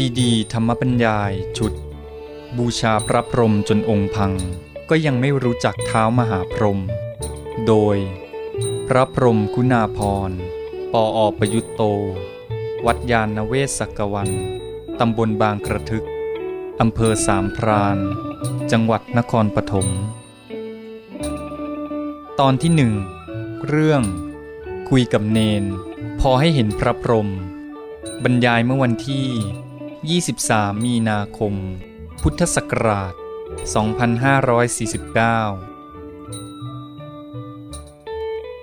ซีดีธรรมบัญญายชุด บูชาพระพรหมจนองค์พัง ก็ยังไม่รู้จักเท้ามหาพรหมโดย พระพรหมคุณาพรปออประยุตโต วัดยาณเวศกวัน ตำบลบางกระทึก อำเภอสามพราน จังหวัดนครปฐมตอนที่หนึ่งเรื่อง คุยกับเนน พอให้เห็นพระพรหมบรรยายเมื่อวันที่ 23 มีนาคม พุทธศักราช 2549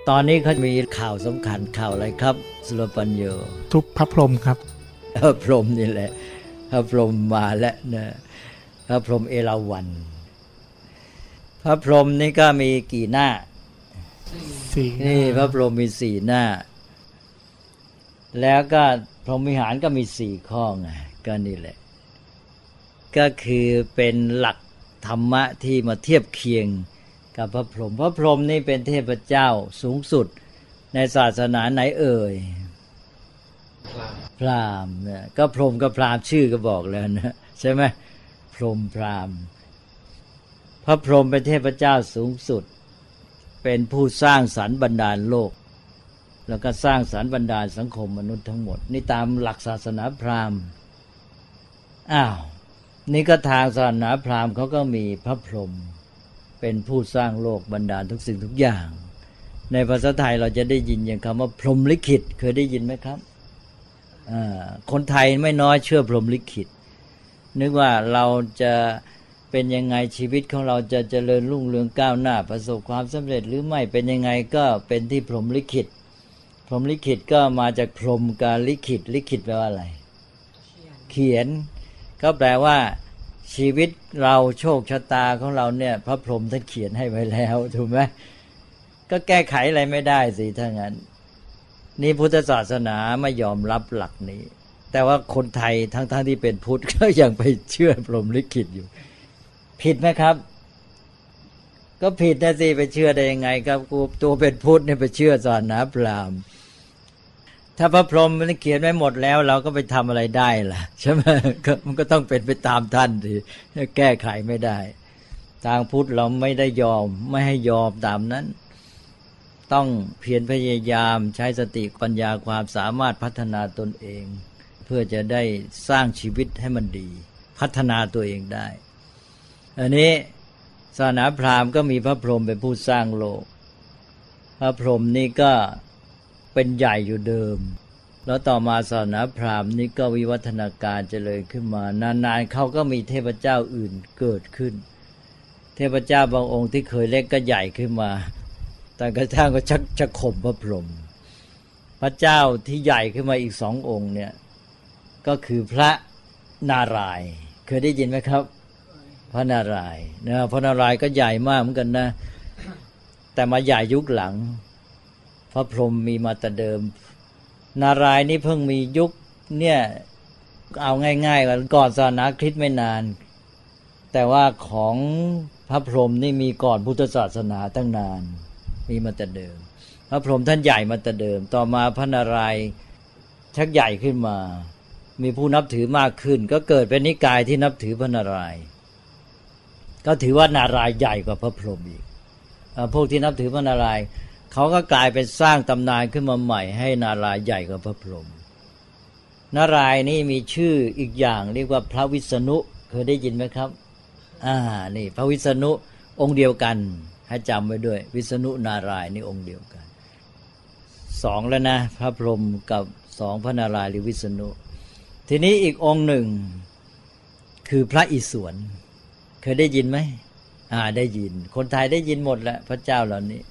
ตอนนี้เขามีข่าวสำคัญข่าวอะไรครับ สุรปัญโย ทุบพระพรหมครับ พระพรหมนี่แหละ พระพรหมมาแล้วนะพระพรหมเอราวัณพระพรหมนี่ก็มีกี่หน้าสี่นี่พระพรหมมีสี่หน้า แล้วก็พรหมวิหารก็มีสี่ข้อไง ก็นี่แหละ ก็คือเป็นหลักธรรมะที่มาเทียบเคียงกับพระพรหมพระพรหมนี่เป็นเทพเจ้าสูงสุดในศาสนาไหนเอ่ยพรามเนี่ยก็พรหมกับพรามชื่อก็บอกแล้วนะใช่ไหมพรหมพรามพระพรหมเป็นเทพเจ้าสูงสุด เป็นผู้สร้างสรรค์บรรดาลโลก แล้วก็สร้างสรรค์บรรดาลสังคมมนุษย์ทั้งหมด นี่ตามหลักศาสนาพราหมณ์ อ้าวนี่ก็ทางศาสนาพราหมณ์เขาก็มีพระพรหมเป็นผู้สร้างโลกบรรดาลทุกสิ่งทุกอย่าง ในภาษาไทยเราจะได้ยินอย่างคำว่าพรหมลิขิต เคยได้ยินไหมครับอ่าคนไทยไม่น้อยเชื่อพรหมลิขิต นึกว่าเราจะเป็นยังไงชีวิตของเราจะเจริญรุ่งเรืองก้าวหน้า ประสบความสำเร็จหรือไม่เป็นยังไงก็เป็นที่พรหมลิขิต พรหมลิขิตก็มาจากพรหมการลิขิตลิขิตแปลว่าอะไร เขียน ก็แปลว่าชีวิตเราโชคชะตาของเราเนี่ย พระพรหมท่านเขียนให้ไว้แล้วถูกไหมก็แก้ไขอะไรไม่ได้สิถ้างั้น นี่พุทธศาสนาไม่ยอมรับหลักนี้ แต่ว่าคนไทยทั้งๆทที่เป็นพุทธก็ยังไปเชื่อพรหมลิขิตอยู่ ผิดไหมครับ ก็ผิดนะสิไปเชื่อได้ยังไง ครับกูตัวเป็นพุทธเนี่ยไปเชื่อศาสนาพราหมณ์ ถ้าพระพรหมมันเขียนไว้หมดแล้ว เราก็ไปทำอะไรได้ล่ะใช่ไหมมันก็ต้องเป็นไปตามท่านสิแก้ไขไม่ได้ ทางพุทธเราไม่ได้ยอม ไม่ให้ยอมตามนั้น ต้องเพียรพยายามใช้สติปัญญาความสามารถพัฒนาตนเอง เพื่อจะได้สร้างชีวิตให้มันดี พัฒนาตัวเองได้ อันนี้ศาสนาพราหมณ์ก็มีพระพรหมเป็นผู้สร้างโลก พระพรหมนี่ก็ เป็นใหญ่อยู่เดิม แล้วต่อมาศาสนาพราหมณ์นี่ก็วิวัฒนาการเจริญขึ้นมา นานๆเขาก็มีเทพเจ้าอื่นเกิดขึ้น เทพเจ้าบางองค์ที่เคยเล็กก็ใหญ่ขึ้นมาแต่กระทั่งก็ชักจะข่มพระพรหมพระเจ้าที่ใหญ่ขึ้นมาอีกสององค์เนี่ยก็คือพระนารายณ์เคยได้ยินไหมครับ พระนารายณ์นะพระนารายณ์ก็ใหญ่มากเหมือนกันนะ แต่มาใหญ่ยุคหลัง ระพรหมมีมาแต่เดิม นารายณ์นี่เพิ่งมียุคเนี่ยเอาง่ายๆว่าก่อนศาสนาคริสต์ไม่นาน แต่ว่าของพระพรหมนี่มีก่อนพุทธศาสนาตั้งนาน มีมาแต่เดิม พระพรหมท่านใหญ่มาแต่เดิม ต่อมาพระนารายณ์ชักใหญ่ขึ้นมา มีผู้นับถือมากขึ้น ก็เกิดเป็นนิกายที่นับถือพระนารายณ์ก็ถือว่านารายณ์ใหญ่กว่าพระพรหมอีกพวกที่นับถือพระนารายณ์ เขาก็กลายเป็นสร้างตำนานขึ้นมาใหม่ ให้นารายณ์ใหญ่กว่าพระพรหมนารายนี่มีชื่ออีกอย่างเรียกว่าพระวิษณุเคยได้ยินไหมครับ อ่า นี่พระวิษณุองค์เดียวกัน ให้จำไว้ด้วย วิษณุนารายณ์นี่องค์เดียวกันสองแล้วนะ พระพรหมกับสองพระนารายณ์หรือวิษณุ ทีนี้อีกองค์หนึ่ง คือพระอิศวรเคยได้ยินไหมอ่าได้ยิน คนไทยได้ยินหมดแหละพระเจ้าเหล่านี้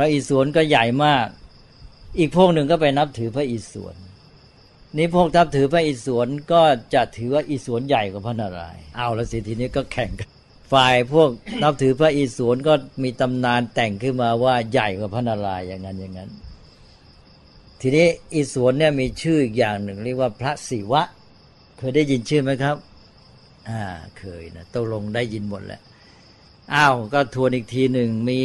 ระอิศวรก็ใหญ่มาก อีกพวกหนึ่งก็ไปนับถือพระอิศวรนี่พวกนับถือพระอิศวรก็จะถือว่าอิศวรใหญ่กว่าพระนารายณ์เอาละสิทีนี้ก็แข่งกันฝ่ายพวกนับถือพระอิศวรก็มีตำนานแต่งขึ้นมาว่าใหญ่กว่าพระนารายณ์อย่างนั้นอย่างนั้น ทีนี้อิศวรเนี่ยมีชื่ออีกอย่างหนึ่งเรียกว่าพระศิวะ เคยได้ยินชื่อไหมครับ อ่าเคยนะตกลงได้ยินหมดแหละอ้าวก็ทวนอีกทีหนึ่งมี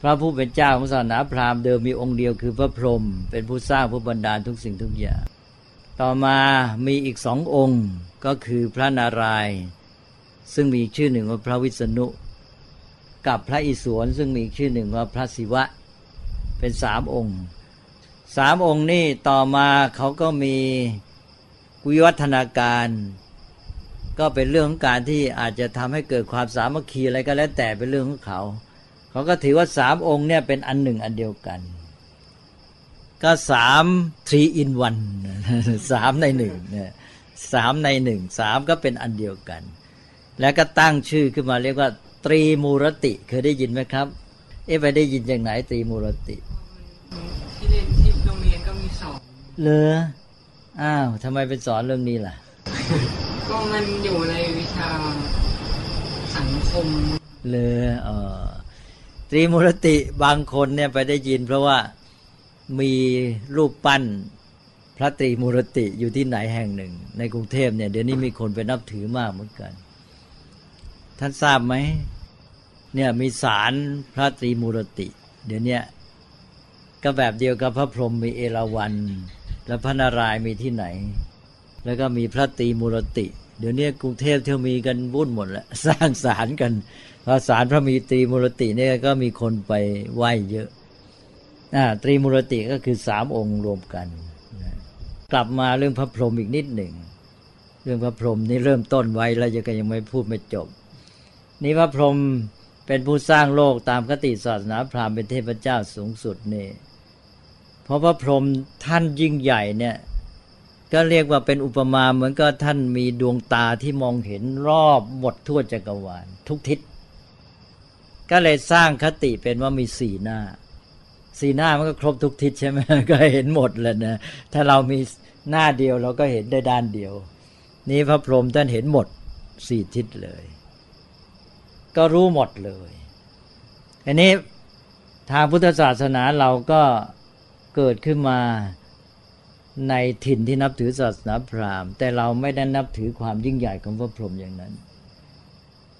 พระผู้เป็นเจ้าของศาสนาพราหมณ์เดิมมีองค์เดียวคือพระพรหมเป็นผู้สร้างผู้บันดาลทุกสิ่งทุกอย่าง ต่อมามีอีกสององค์ก็คือพระนารายณ์ซึ่งมีอีกชื่อหนึ่งว่าพระวิษณุ กับพระอิศวรซึ่งมีอีกชื่อหนึ่งว่าพระศิวะ เป็นสามองค์สามองค์นี่ต่อมาเขาก็มีวิวัฒนาการ ก็เป็นเรื่องของการที่อาจจะทำให้เกิดความสามัคคีอะไรก็แล้วแต่เป็นเรื่องของเขา เขาก็ถือว่าสามองค์เนี่ยเป็นอันหนึ่งอันเดียวกัน ก็สาม three in one สามในหนึ่งเนี่ยสามในหนึ่งสามก็เป็นอันเดียวกัน แล้วก็ตั้งชื่อขึ้นมาเรียกว่า ตรีมูรติ เคยได้ยินไหมครับ เอ๊ะไปได้ยินจากไหนตรีมูรติที่เรียนที่โรงเรียนก็มีสอนเหรออ้าวทำไมเป็นสอนเรื่องนี้ล่ะ ก็มันอยู่ในวิชาสังคม เลอเออ ตรีมูรติบางคนเนี่ยไปได้ยิน เพราะว่ามีรูปปั้นพระตรีมูรติอยู่ที่ไหนแห่งหนึ่ง ในกรุงเทพเนี่ยเดี๋ยวนี้มีคนไปนับถือมากเหมือนกัน ท่านทราบไหมเนี่ยมีศาลพระตรีมูรติ เดี๋ยวนี้ก็แบบเดียวกับพระพรหมมีเอราวัณแล้วพระนารายณ์มีที่ไหน แล้วก็มีพระตรีมูรติ เดี๋ยวนี้กรุงเทพเที่ยวมีกันวุ่นหมดแล้วสร้างศาลกัน พอศาลพระมีตรีมูรติเนี่ยก็มีคนไปไหว้เยอะอ่าตรีมูรติก็คือสามองค์รวมกันนะกลับมาเรื่องพระพรหมอีกนิดหนึ่ง เรื่องพระพรหมนี่เริ่มต้นไว้แล้วยังยังไม่พูดไม่จบ นี่พระพรหมเป็นผู้สร้างโลกตามคติศาสนาพราหมณ์เป็นเทพเจ้าสูงสุดนี่เพราะพระพรหมท่านยิ่งใหญ่เนี่ยก็เรียกว่าเป็นอุปมาเหมือนก็ท่านมีดวงตาที่มองเห็นรอบหมดทั่วจักรวาลทุกทิศ ก็เลยสร้างคติเป็นว่ามีสี่หน้า สี่หน้ามันก็ครบทุกทิศใช่ไหมก็เห็นหมดเลยนะถ้าเรามีหน้าเดียวเราก็เห็นได้ด้านเดียว นี้พระพรหมท่านเห็นหมดสี่ทิศเลย ก็รู้หมดเลยอันนี้ทางพุทธศาสนาเราก็เกิดขึ้นมาในถิ่นที่นับถือศาสนาพราหมณ์ แต่เราไม่ได้นับถือความยิ่งใหญ่ของพระพรหมอย่างนั้น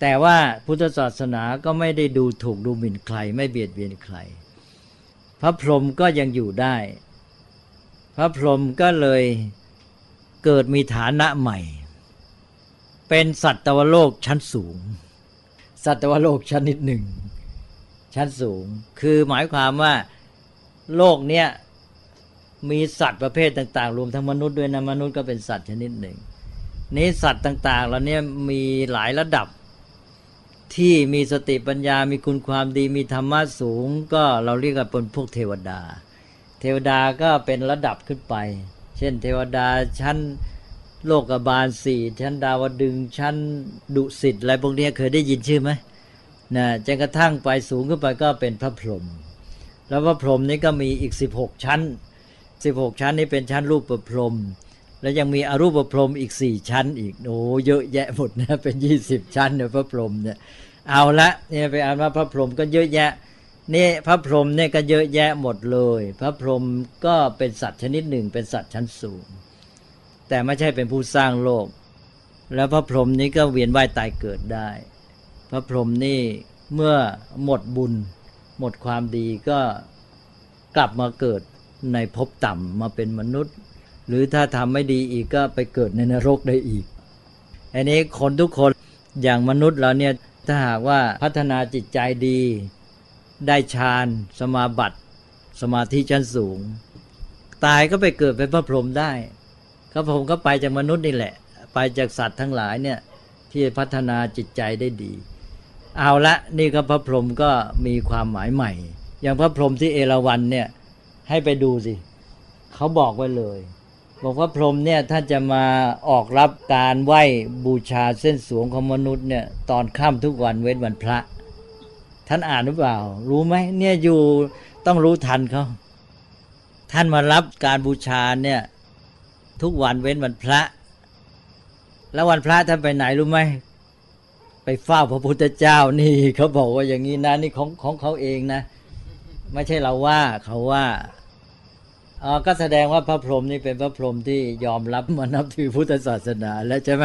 แต่ว่าพุทธศาสนาก็ไม่ได้ดูถูกดูหมิ่นใคร ไม่เบียดเบียนใคร พระพรหมก็ยังอยู่ได้ พระพรหมก็เลยเกิดมีฐานะใหม่ เป็นสัตวโลกชั้นสูง สัตวโลกชนิดหนึ่ง ชั้นสูง คือหมายความว่าโลกเนี้ยมีสัตว์ประเภทต่างๆ รวมทั้งมนุษย์ด้วยนะมนุษย์ก็เป็นสัตว์ชนิดหนึ่งนี้สัตว์ต่างๆเหล่านี้มีหลายระดับ ที่มีสติปัญญา มีคุณความดี มีธรรมะสูง ก็เราเรียกว่าเป็นพวกเทวดา เทวดาก็เป็นระดับขึ้นไป เช่น เทวดาชั้นโลกบาลสี่ชั้นดาวดึงชั้นดุสิตอะไรพวกนี้เคยได้ยินชื่อไหมนะจนกระทั่งไปสูงขึ้นไปก็เป็นพระพรหมแล้วพระพรหมนี่ก็มีอีกสิบหกชั้นสิบหกชั้นนี้เป็นชั้นรูปประพรหม แล้วยังมีอรูปประพรหมอีกสี่ชั้น อีกโอ้เยอะแยะหมดนะเป็นยี่สิบชั้นเนี่ยพระพรหมเนี่ยเอาละเนี่ยไปอ่านว่าพระพรหมก็เยอะแยะนี่พระพรหมเนี่ยก็เยอะแยะหมดเลย พระพรหมก็เป็นสัตว์ชนิดหนึ่งเป็นสัตว์ชั้นสูง แต่ไม่ใช่เป็นผู้สร้างโลก แล้วพระพรหมนี้ก็เวียนว่ายตายเกิดได้ พระพรหมนี่เมื่อหมดบุญ หมดความดีก็กลับมาเกิดในภพต่ำมาเป็นมนุษย์ หรือถ้าทำไม่ดีอีกก็ไปเกิดในนรกได้อีก อันนี้คนทุกคนอย่างมนุษย์เราเนี่ยถ้าหากว่าพัฒนาจิตใจดี ได้ฌานสมาบัติ สมาธิชั้นสูง ตายก็ไปเกิดเป็นพระพรหมได้พระพรหมก็ไปจากมนุษย์นี่แหละ ไปจากสัตว์ทั้งหลายเนี่ยที่พัฒนาจิตใจได้ดี เอาละนี่ก็พระพรหมก็มีความหมายใหม่ อย่างพระพรหมที่เอราวัณเนี่ยให้ไปดูสิเขาบอกไว้เลย บอกว่าพรหมเนี่ยถ้าจะมาออกรับการไหว้บูชาเส้นสวงของมนุษย์เนี่ยตอนค่ำทุกวันเว้นวันพระ ท่านอ่านหรือเปล่า รู้ไหมเนี่ยอยู่ต้องรู้ทันเขาท่านมารับการบูชาเนี่ยทุกวันเว้นวันพระ แล้ววันพระท่านไปไหนรู้ไหมไปเฝ้าพระพุทธเจ้านี่เขาบอกว่าอย่างนี้นะนี่ของของเขาเองนะ ไม่ใช่เราว่าเขาว่า อ๋อก็แสดงว่าพระพรหมนี่เป็นพระพรหมที่ยอมรับมานับถือพุทธศาสนา แล้วใช่ไหม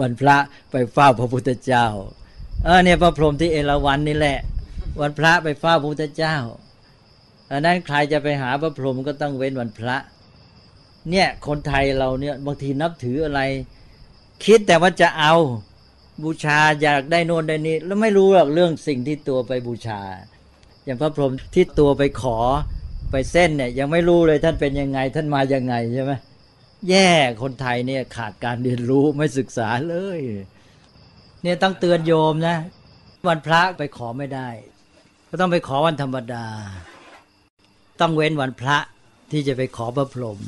วันพระไปเฝ้าพระพุทธเจ้าเออเนี่ยพระพรหมที่เอราวัณนี่แหละ วันพระไปเฝ้าพระพุทธเจ้าอันนั้นใครจะไปหาพระพรหมก็ต้องเว้นวันพระ เนี่ยคนไทยเราเนี่ยบางทีนับถืออะไร คิดแต่ว่าจะเอาบูชาอยากได้โน่นได้นี้แล้วไม่รู้หรอกเรื่องสิ่งที่ตัวไปบูชา อย่างพระพรหมที่ตัวไปขอ ไปเส้นเนี่ยยังไม่รู้เลยท่านเป็นยังไง ท่านมายังไงใช่ไหมแย่คนไทยเนี่ยขาดการเรียนรู้ไม่ศึกษาเลย เนี่ยต้องเตือนโยมนะ วันพระไปขอไม่ได้ ก็ต้องไปขอวันธรรมดา ต้องเว้นวันพระที่จะไปขอพระพรหม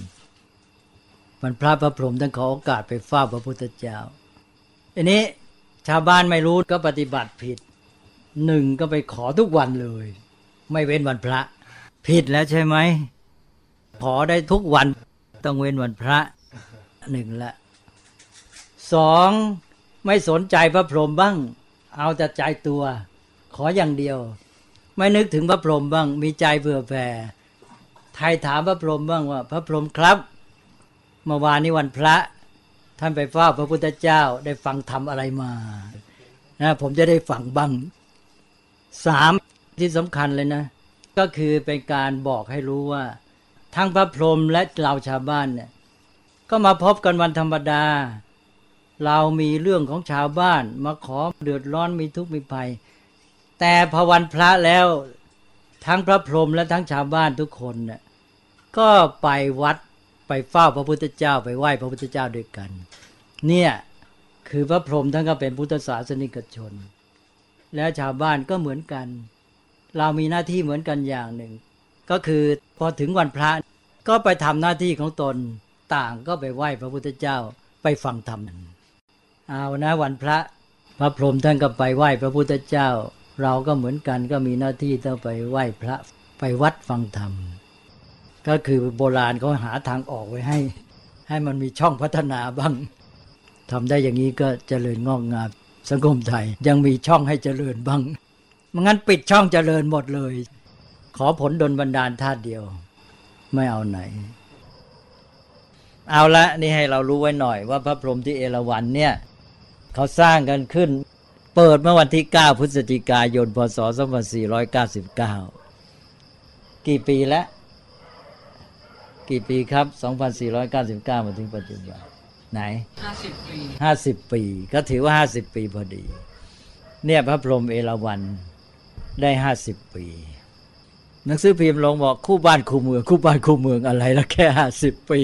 วันพระพระพรหมท่านขอโอกาสไปเฝ้าพระพุทธเจ้าอันนี้ชาวบ้านไม่รู้ก็ปฏิบัติผิดหนึ่งก็ไปขอทุกวันเลย ไม่เว้นวันพระ ผิดแล้วใช่ไหม ขอได้ทุกวัน ต้องเว้นวันพระหนึ่งละสองไม่สนใจพระพรหมบ้าง เอาแต่ใจตัว ขออย่างเดียว ไม่นึกถึงพระพรหมบ้าง มีใจเผื่อแผ่ไทยถามพระพรหมบ้างว่า พระพรหมครับเมื่อวานนี้วันพระ ท่านไปเฝ้าพระพุทธเจ้าได้ฟังธรรมอะไรมานะผมจะได้ฟังบ้างสามที่สำคัญเลยนะ ก็คือเป็นการบอกให้รู้ว่า ทั้งพระพรหมและเราชาวบ้านเนี่ยก็มาพบกันวันธรรมดา เรามีเรื่องของชาวบ้าน มาขอเดือดร้อนมีทุกข์มีภัย แต่พอวันพระแล้วทั้งพระพรหมและทั้งชาวบ้านทุกคนเนี่ยก็ไปวัดไปเฝ้าพระพุทธเจ้า ไปไหว้พระพุทธเจ้าด้วยกัน เนี่ยคือพระพรหมท่านก็เป็นพุทธศาสนิกชน และชาวบ้านก็เหมือนกัน เรามีหน้าที่เหมือนกันอย่างหนึ่ง ก็คือพอถึงวันพระก็ไปทำหน้าที่ของตนต่างก็ไปไหว้พระพุทธเจ้าไปฟังธรรมเอานะวันพระพระพรหมท่านก็ไปไหว้พระพุทธเจ้า เราก็เหมือนกันก็มีหน้าที่ต้องไปไหว้พระไปวัดฟังธรรม ก็คือโบราณเขาหาทางออกไว้ให้ ให้มันมีช่องพัฒนาบ้างทำได้อย่างนี้ก็เจริญงอกงามสังคมไทยยังมีช่องให้เจริญบ้าง มันงั้นปิดช่องเจริญหมดเลย ขอผลดลบันดาลธาตุเดียว ไม่เอาไหน เอาละนี่ให้เรารู้ไว้หน่อยว่าพระพรหมที่เอราวัณเนี่ยเขาสร้างกันขึ้น เปิดเมื่อวันที่ 9 พฤศจิกายน พศ 2499 กี่ปีแล้ว กี่ปีครับ 2499 มาถึงปัจจุบันไหนห้าสิบปีห้าสิบปี ก็ถือว่าห้าสิบปีพอดี เนี่ยพระพรหมเอราวัณ ได้ห้าสิบปี หนังสือพิมพ์ลงบอกคู่บ้านคู่เมือง คู่บ้านคู่เมืองอะไรแล้วแค่ห้าสิบปี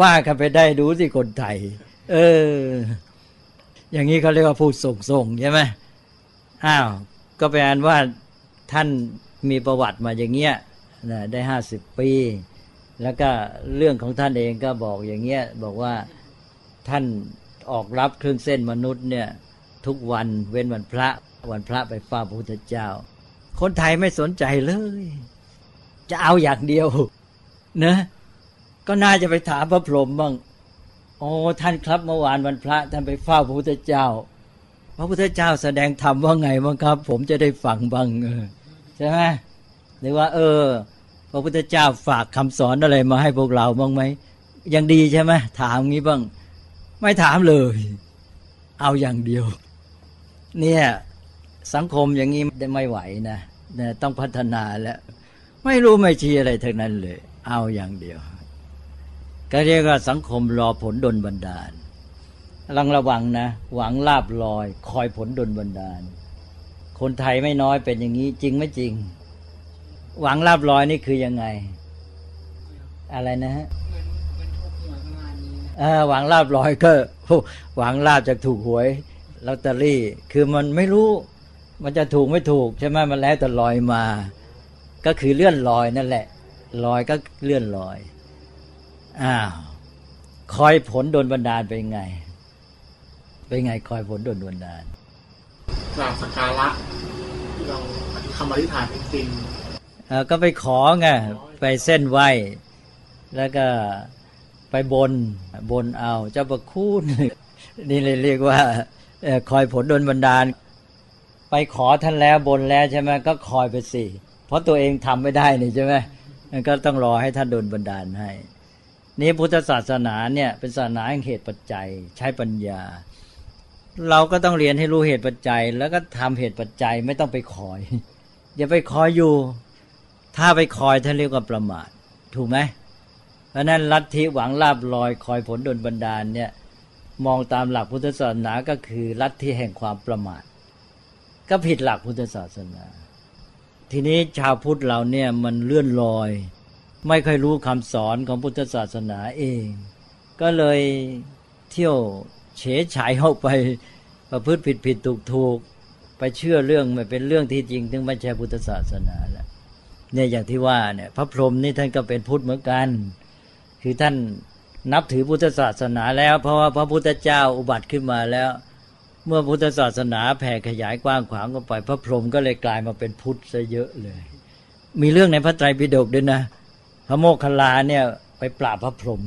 ว่ากันไปได้ดูสิคนไทย เออ อย่างนี้เขาเรียกว่าผู้ส่งส่งใช่ไหมอ้าวก็แปลว่าท่านมีประวัติมาอย่างเงี้ยนะได้ห้าสิบปี แล้วก็เรื่องของท่านเองก็บอกอย่างเงี้ยบอกว่าท่านออกรับเครื่องเส้นมนุษย์เนี่ยทุกวันเว้นวันพระวันพระไปเฝ้าพระพุทธเจ้า คนไทยไม่สนใจเลย จะเอาอย่างเดียวเนะก็น่าจะไปถามพระพรหมบ้างโอ้ท่านครับเมื่อวานวันพระ ท่านไปเฝ้าพระพุทธเจ้า พระพุทธเจ้าแสดงธรรมว่าไงบ้างครับ ผมจะได้ฟังบ้างเออใช่ไหมหรือว่า เออ พระพุทธเจ้าฝากคำสอนอะไรมาให้พวกเราบ้างไหมยังดีใช่ไหมถามงี้บ้าง ไม่ถามเลย เอาอย่างเดียว เนี่ย สังคมอย่างนี้ไม่ไหวนะ นะต้องพัฒนาแล้ว ไม่รู้ไม่ชี้อะไรทั้งนั้นเลย เอาอย่างเดียว ก็เรียกว่าสังคมรอผลดลบันดาลลังระวังนะ หวังลาบลอย คอยผลดลบันดาล คนไทยไม่น้อยเป็นอย่างนี้ จริงไม่จริง หวังลาบลอยนี่คือยังไง อะไรนะฮะเหมือนเหมือนถูกหวยประมาณนี้นะเออหวังลาบลอยก็หวังลาบจากถูกหวยลอตเตอรี่ คือมันไม่รู้ มันจะถูกไม่ถูกใช่ไหมมันแล้วแต่ลอยมา ก็คือเลื่อนลอยนั่นแหละ ลอยก็เลื่อนลอยอ้าวคอยผลโดนบันดาลเป็นไง เป็นไงคอยผลโดนบันดาลกราบสักการะที่เราคำอธิษฐานจริงเออก็ไปขอไงไปเส้นไหวแล้วก็ไปบนบนเอาเจ้าประคุณนี่เลยเรียกว่าเอ่อคอยผลโดนบันดาล ไปขอท่านแล้วบนแล้วใช่ไหมก็คอยไปสิเพราะตัวเองทำไม่ได้นี่ใช่ไหมมันก็ต้องรอให้ท่านโดนบันดาลให้ นี่พุทธศาสนาเนี่ยเป็นศาสนาแห่งเหตุปัจจัยใช้ปัญญา เราก็ต้องเรียนให้รู้เหตุปัจจัย แล้วก็ทำเหตุปัจจัยไม่ต้องไปคอย อย่าไปคอยอยู่ ถ้าไปคอยท่านเรียกว่าประมาทถูกไหมเพราะนั้นลัทธิหวังลาบลอยคอยผลดลบันดาลเนี่ยมองตามหลักพุทธศาสนาก็คือลัทธิแห่งความประมาท ก็ผิดหลักพุทธศาสนา ทีนี้ชาวพุทธเราเนี่ยมันเลื่อนลอย ไม่ค่อยรู้คำสอนของพุทธศาสนาเอง ก็เลยเที่ยวเฉยฉายเข้าไปประพฤติผิดผิดถูกถูกไปเชื่อเรื่องไม่เป็นเรื่องที่จริงถึงไม่ใช่พุทธศาสนาแล้วเนี่ยอย่างที่ว่าเนี่ยพระพรหมนี่ท่านก็เป็นพุทธเหมือนกัน คือท่านนับถือพุทธศาสนาแล้ว เพราะว่าพระพุทธเจ้าอุบัติขึ้นมาแล้ว เมื่อพุทธศาสนาแผ่ขยายกว้างขวางก็ไปพระพรหมก็เลยกลายมาเป็นพุทธซะเยอะเลย มีเรื่องในพระไตรปิฎกด้วยนะ พระโมคคัลลาเนี่ยไปปราบพระพรหม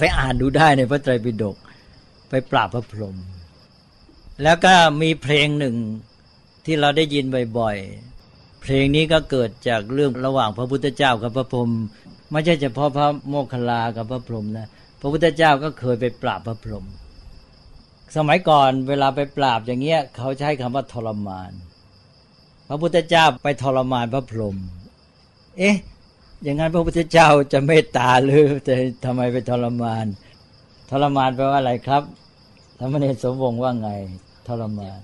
ไปอ่านดูได้ในพระไตรปิฎกไปปราบพระพรหมแล้วก็มีเพลงหนึ่งที่เราได้ยินบ่อยๆ เพลงนี้ก็เกิดจากเรื่องระหว่างพระพุทธเจ้ากับพระพรหมไม่ใช่เฉพาะพระโมคคัลลากับพระพรหมนะ พระพุทธเจ้าก็เคยไปปราบพระพรหม สมัยก่อนเวลาไปปราบอย่างเงี้ยเขาใช้คำว่าทรมาน พระพุทธเจ้าไปทรมานพระพรหมเอ๊ะ อย่างนั้นพระพุทธเจ้าจะเมตตาหรือแต่ทำไมไปทรมาน ทรมานแปลว่าอะไรครับธรรมเนศสมวงว่าไง ทรมาน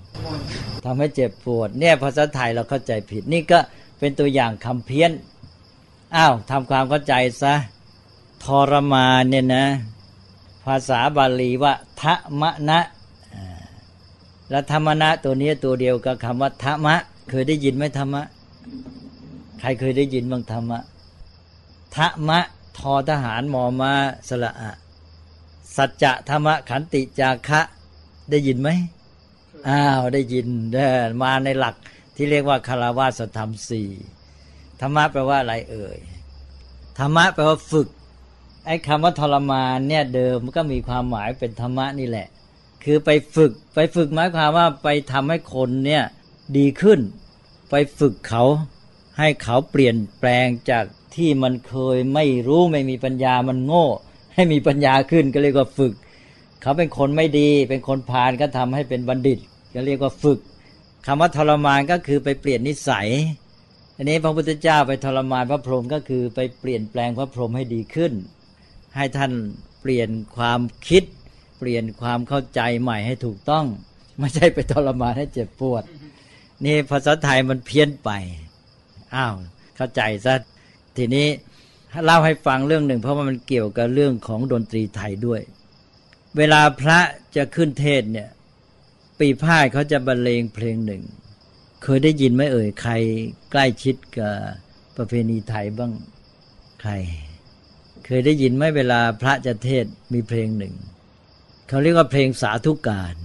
ทำให้เจ็บปวด เนี่ยภาษาไทยเราเข้าใจผิด นี่ก็เป็นตัวอย่างคำเพี้ยนอ้าวทำความเข้าใจซะทรมานเนี่ยนะ ภาษาบาลีว่าทะมะนะ แล้วธรรมนะตัวนี้ตัวเดียวกับคำว่าธรรมะ เคยได้ยินไหมธรรมะ ใครเคยได้ยินบ้างธรรมะทะมะทอทหารมอมาสละอะสัจจะธรรมะขันติจาคะ ได้ยินไหมอ้าวได้ยินเด้มาในหลักที่เรียกว่าคารวาสธรรมสี่ธรรมะแปลว่าอะไรเอ่ยธรรมะแปลว่าฝึกไอ้คำว่าทรมานเนี่ยเดิมมันก็มีความหมายเป็นธรรมะนี่แหละ คือไปฝึกไปฝึกหมายความว่าไปทำให้คนเนี่ยดีขึ้น ไปฝึกเขาให้เขาเปลี่ยนแปลงจากที่มันเคยไม่รู้ไม่มีปัญญามันโง่ ให้มีปัญญาขึ้นก็เรียกว่าฝึก เขาเป็นคนไม่ดี เป็นคนพาลก็ทำให้เป็นบัณฑิต ก็เรียกว่าฝึกคำว่าทรมานก็คือไปเปลี่ยนนิสัยอันนี้พระพุทธเจ้าไปทรมานพระพรหมก็คือไปเปลี่ยนแปลงพระพรหมให้ดีขึ้น ให้ท่านเปลี่ยนความคิด เปลี่ยนความเข้าใจใหม่ให้ถูกต้อง ไม่ใช่ไปทรมานให้เจ็บปวด นี่ภาษาไทยมันเพี้ยนไปอ้าวเข้าใจซะทีนี้เล่าให้ฟังเรื่องหนึ่ง เพราะว่ามันเกี่ยวกับเรื่องของดนตรีไทยด้วย เวลาพระจะขึ้นเทศเนี่ย ปีพาดเขาจะบรรเลงเพลงหนึ่ง เคยได้ยินไหมเอ่ยใครใกล้ชิดกับประเพณีไทยบ้างใคร เคยได้ยินไหมเวลาพระจะเทศมีเพลงหนึ่ง เขาเรียกว่าเพลงสาธุการ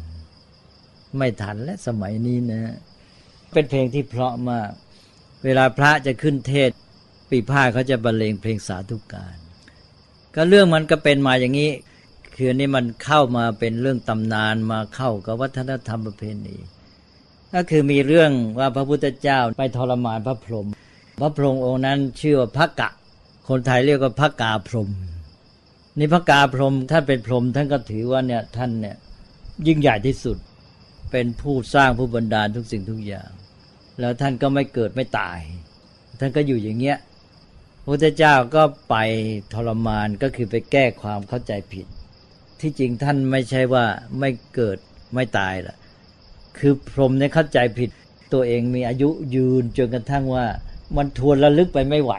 ไม่ทันและสมัยนี้นะ เป็นเพลงที่เพราะมาก เวลาพระจะขึ้นเทศ ปีพาเขาจะบรรเลงเพลงสาธุการ ก็เรื่องมันก็เป็นมาอย่างนี้ คือนี่มันเข้ามาเป็นเรื่องตำนานมาเข้ากับวัฒนธรรมประเพณีก็คือมีเรื่องว่าพระพุทธเจ้าไปทรมานพระพรหมพระพรหมองค์นั้นชื่อว่าพระกะ คนไทยเรียกว่าพระกาพรหม นี่พระกาพรหมท่านเป็นพรหมท่านก็ถือว่าเนี่ยท่านเนี่ยยิ่งใหญ่ที่สุดเป็นผู้สร้างผู้บันดาลทุกสิ่งทุกอย่าง แล้วท่านก็ไม่เกิดไม่ตาย ท่านก็อยู่อย่างเงี้ยพระพุทธเจ้าก็ไปทรมานก็คือไปแก้ความเข้าใจผิด ที่จริงท่านไม่ใช่ว่าไม่เกิดไม่ตายล่ะ คือพรหมเนี่ยเข้าใจผิด ตัวเองมีอายุยืนจนกระทั่งว่ามันทวนระลึกไปไม่ไหว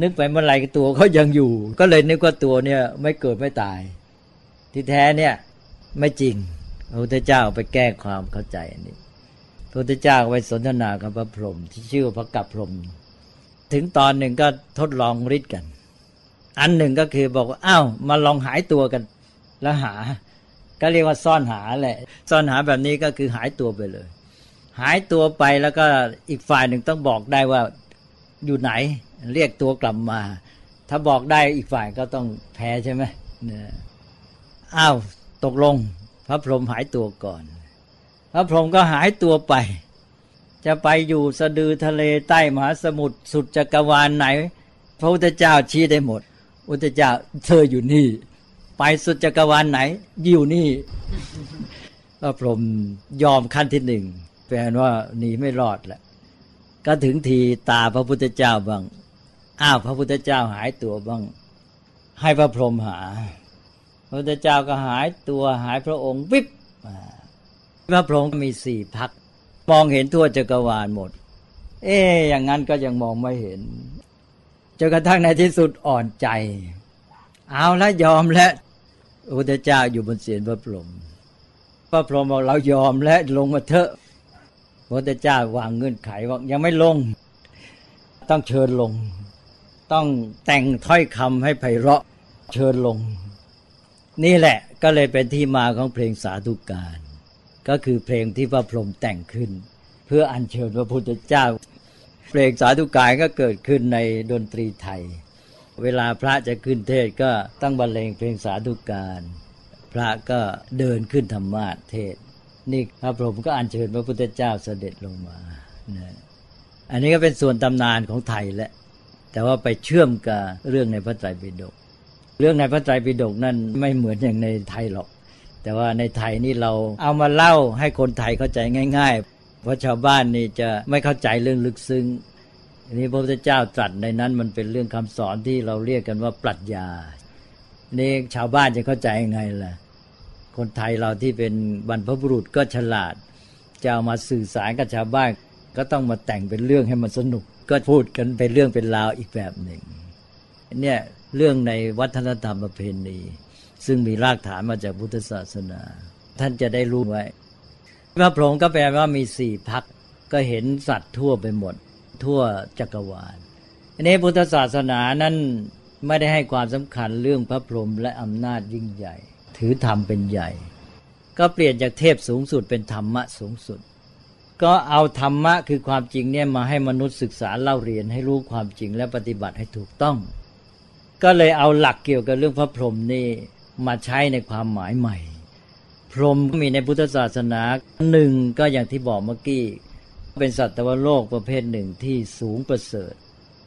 นึกไปเมื่อไหร่ตัวเขายังอยู่ ก็เลยนึกว่าตัวเนี่ย ไม่เกิดไม่ตาย ที่แท้เนี่ย ไม่จริงพระพุทธเจ้าไปแก้ความเข้าใจอันนี้พระพุทธเจ้าไปสนทนากับพระพรหมที่ชื่อพระกัปพรหมถึงตอนหนึ่งก็ทดลองฤทธิ์กัน อันหนึ่งก็คือบอกว่าอ้าวมาลองหายตัวกัน แล้วหา ก็เรียกว่าซ่อนหาแหละ ซ่อนหาแบบนี้ก็คือหายตัวไปเลย หายตัวไปแล้วก็อีกฝ่ายหนึ่งต้องบอกได้ว่าอยู่ไหน เรียกตัวกลับมา ถ้าบอกได้อีกฝ่ายก็ต้องแพ้ใช่ไหมเนี่ยอ้าวตกลง พระพรหมหายตัวก่อน พระพรหมก็หายตัวไป จะไปอยู่สะดือทะเลใต้มหาสมุทรสุดจักรวาลไหน พระพุทธเจ้าชี้ได้หมดพุทธเจ้าเธออยู่นี่ ไปสุดจักรวาลไหนอยู่นี่พระพรหมยอมขั้นที่หนึ่งแปลว่าหนีไม่รอดแหละก็ถึงทีตาพระพุทธเจ้าบ้าง อ้าวพระพุทธเจ้าหายตัวบ้าง ให้พระพรหมหา พระพุทธเจ้าก็หายตัวหายพระองค์วิบพระพรหมมีสี่พัก มองเห็นทั่วจักรวาลหมด เอ๊อย่างนั้นก็ยังมองไม่เห็นจนกระทั่งในที่สุดอ่อนใจ เอาละยอมแล้วพระพุทธเจ้าอยู่บนเสียนพระพรหมพระพรหมบอกเรายอมแล้วลงมาเถอะพระพุทธเจ้าวางเงื่อนไขว่ายังไม่ลง ต้องเชิญลง ต้องแต่งถ้อยคำให้ไพเราะเชิญลง นี่แหละก็เลยเป็นที่มาของเพลงสาธุการ ก็คือเพลงที่พระพรหมแต่งขึ้น เพื่ออัญเชิญพระพุทธเจ้า เพลงสาธุการก็เกิดขึ้นในดนตรีไทย เวลาพระจะขึ้นเทศก็ตั้งบรรเลงเพลงสาธุการ พระก็เดินขึ้นธรรมาเทศนี่พระพรหมก็อัญเชิญพระพุทธเจ้าเสด็จลงมานะอันนี้ก็เป็นส่วนตำนานของไทยแหละ แต่ว่าไปเชื่อมกับเรื่องในพระไตรปิฎกเรื่องในพระไตรปิฎกนั่นไม่เหมือนอย่างในไทยหรอก แต่ว่าในไทยนี่เราเอามาเล่าให้คนไทยเข้าใจง่าย ๆ เพราะชาวบ้านนี่จะไม่เข้าใจเรื่องลึกซึ้งนี้พระพุทธเจ้าตรัสในนั้นมันเป็นเรื่องคำสอนที่เราเรียกกันว่าปรัชญานี่ชาวบ้านจะเข้าใจยังไงล่ะ คนไทยเราที่เป็นบรรพบุรุษก็ฉลาดจะเอามาสื่อสารกับชาวบ้าน ก็ต้องมาแต่งเป็นเรื่องให้มันสนุก ก็พูดกันเป็นเรื่องเป็นราวอีกแบบหนึ่งเนี่ยเรื่องในวัฒนธรรมประเพณี ซึ่งมีรากฐานมาจากพุทธศาสนา ท่านจะได้รู้ไว้พระพรหมก็แปลว่ามีสี่พักก็เห็นสัตว์ทั่วไปหมด ทั่วจักรวาลอันนี้พุทธศาสนานั้นไม่ได้ให้ความสำคัญเรื่องพระพรหมและอำนาจยิ่งใหญ่ ถือธรรมเป็นใหญ่ ก็เปลี่ยนจากเทพสูงสุดเป็นธรรมะสูงสุด ก็เอาธรรมะคือความจริงเนี่ยมาให้มนุษย์ศึกษาเล่าเรียนให้รู้ความจริงและปฏิบัติให้ถูกต้อง ก็เลยเอาหลักเกี่ยวกับเรื่องพระพรหมนี่มาใช้ในความหมายใหม่ พรหมมีในพุทธศาสนาหนึ่งก็อย่างที่บอกเมื่อกี้เป็นสัตวโลกประเภทหนึ่งที่สูงประเสริฐ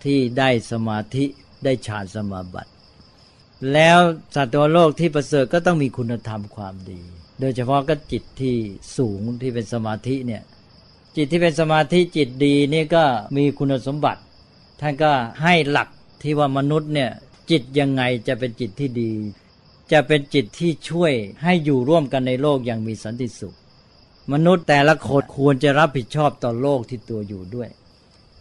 ที่ได้สมาธิได้ฌานสมาบัติแล้วสัตวโลกที่ประเสริฐก็ต้องมีคุณธรรมความดี โดยเฉพาะก็จิตที่สูงที่เป็นสมาธิเนี่ย จิตที่เป็นสมาธิจิตดีนี่ก็มีคุณสมบัติ ท่านก็ให้หลักที่ว่ามนุษย์เนี่ยจิตยังไงจะเป็นจิตที่ดี จะเป็นจิตที่ช่วยให้อยู่ร่วมกันในโลกอย่างมีสันติสุข มนุษย์แต่ละคนควรจะรับผิดชอบต่อโลกที่ตัวอยู่ด้วย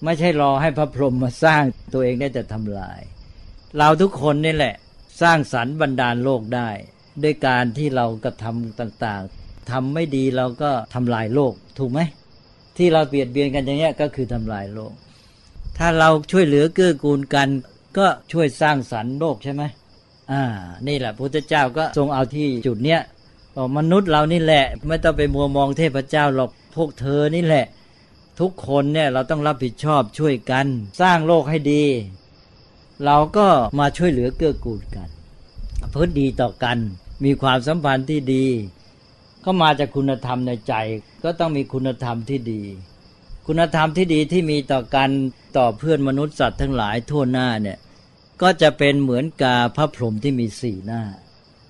ไม่ใช่รอให้พระพรหมมาสร้างตัวเองได้แต่ทำลาย เราทุกคนนี่แหละ สร้างสรรค์บรรดาลโลกได้ ด้วยการที่เรากระทำต่างๆทำไม่ดีเราก็ทำลายโลกถูกไหม ที่เราเบียดเบียนกันอย่างเงี้ยก็คือทำลายโลก ถ้าเราช่วยเหลือเกื้อกูลกัน ก็ช่วยสร้างสรรค์โลกใช่ไหมอ่า นี่แหละพระพุทธเจ้าก็ทรงเอาที่จุดเนี้ยบอกมนุษย์เรานี่แหละ ไม่ต้องไปมัวมองเทพเจ้าหรอกพวกเธอนี่แหละ ทุกคนเนี่ยเราต้องรับผิดชอบช่วยกัน สร้างโลกให้ดี เราก็มาช่วยเหลือเกื้อกูลกันเพื่อดีต่อกัน มีความสัมพันธ์ที่ดี ก็มาจากคุณธรรมในใจ ก็ต้องมีคุณธรรมที่ดี คุณธรรมที่ดีที่มีต่อกันต่อเพื่อนมนุษย์สัตว์ทั้งหลายทั่วหน้าเนี่ยก็จะเป็นเหมือนกาพระพรหมที่มีสี่หน้า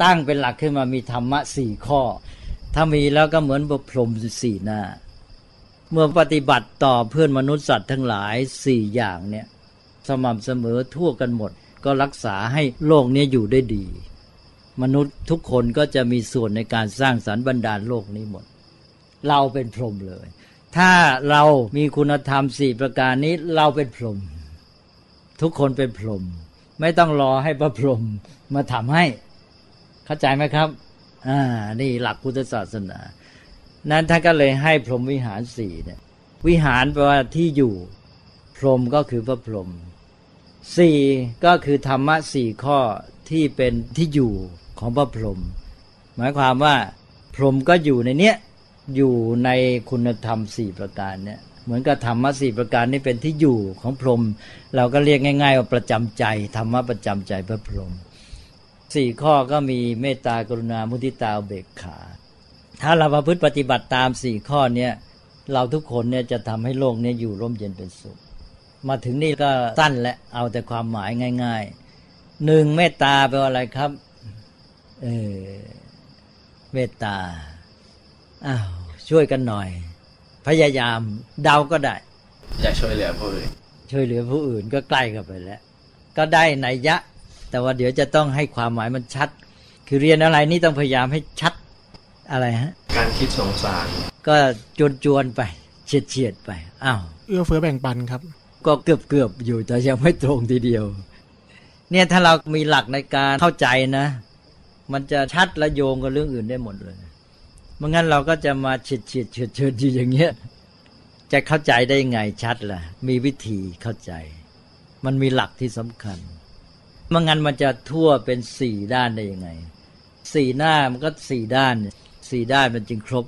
ตั้งเป็นหลักขึ้นมามีธรรมะสี่ข้อ ถ้ามีแล้วก็เหมือนพระพรหมสี่หน้า เมื่อปฏิบัติต่อเพื่อนมนุษย์สัตว์ทั้งหลายสี่อย่างเนี่ยสม่ำเสมอทั่วกันหมด ก็รักษาให้โลกนี้อยู่ได้ดี มนุษย์ทุกคนก็จะมีส่วนในการสร้างสรรค์บรรดาลโลกนี้หมด เราเป็นพรหมเลย ถ้าเรามีคุณธรรมสี่ประการนี้เราเป็นพรหมทุกคนเป็นพรหมไม่ต้องรอให้พระพรหมมาทำให้ เข้าใจไหมครับอ่านี่หลักพุทธศาสนา นั้นท่านก็เลยให้พรหมวิหารสี่เนี่ยวิหารแปลว่าที่อยู่ พรหมก็คือพระพรหมสี่ก็คือธรรมะสี่ข้อ ที่เป็นที่อยู่ของพระพรหมหมายความว่าพรหมก็อยู่ในเนี้ยอยู่ในคุณธรรมสี่ประการเนี่ยเหมือนกับธรรมะสี่ประการนี้เป็นที่อยู่ของพรหมเราก็เรียกง่าย ๆ ว่าประจำใจธรรมะประจำใจพระพรหมสี่ข้อก็มีเมตตากรุณามุทิตาเบกขา ถ้าเราประพฤติปฏิบัติตามสี่ข้อเนี้ยเราทุกคนเนี่ยจะทำให้โลกเนี้อยู่ร่มเย็นเป็นสุข มาถึงนี่ก็สั้นและเอาแต่ความหมายง่าย ๆ หนึ่งเมตตาแปลว่าอะไรครับ เออเมตตาอ้าวช่วยกันหน่อย พยายามเดาก็ได้ อยากช่วยเหลือผู้อื่นช่วยเหลือผู้อื่นก็ใกล้กันไปแล้ว ก็ได้นัยยะ แต่ว่าเดี๋ยวจะต้องให้ความหมายมันชัด คือเรียนอะไรนี่ต้องพยายามให้ชัดอะไรฮะ การคิดสงสาร ก็จวนจวนๆไป เฉียดเฉียดๆไปอ้าวเอื้อเฟื้อแบ่งปันครับ ก็เกือบเกือบๆอยู่แต่ยังไม่ตรงทีเดียว เนี่ยถ้าเรามีหลักในการเข้าใจนะ มันจะชัดและโยงกับเรื่องอื่นได้หมดเลยไม่งั้นเราก็จะมาเฉียดเฉียดเฉียดเฉียดอยู่อย่างเงี้ย จะเข้าใจได้ยังไงชัดล่ะ มีวิธีเข้าใจ มันมีหลักที่สำคัญไม่งั้นมันจะทั่วเป็นสี่ด้านได้ยังไง สี่หน้ามันก็สี่ด้านสี่ด้านมันจึงครบ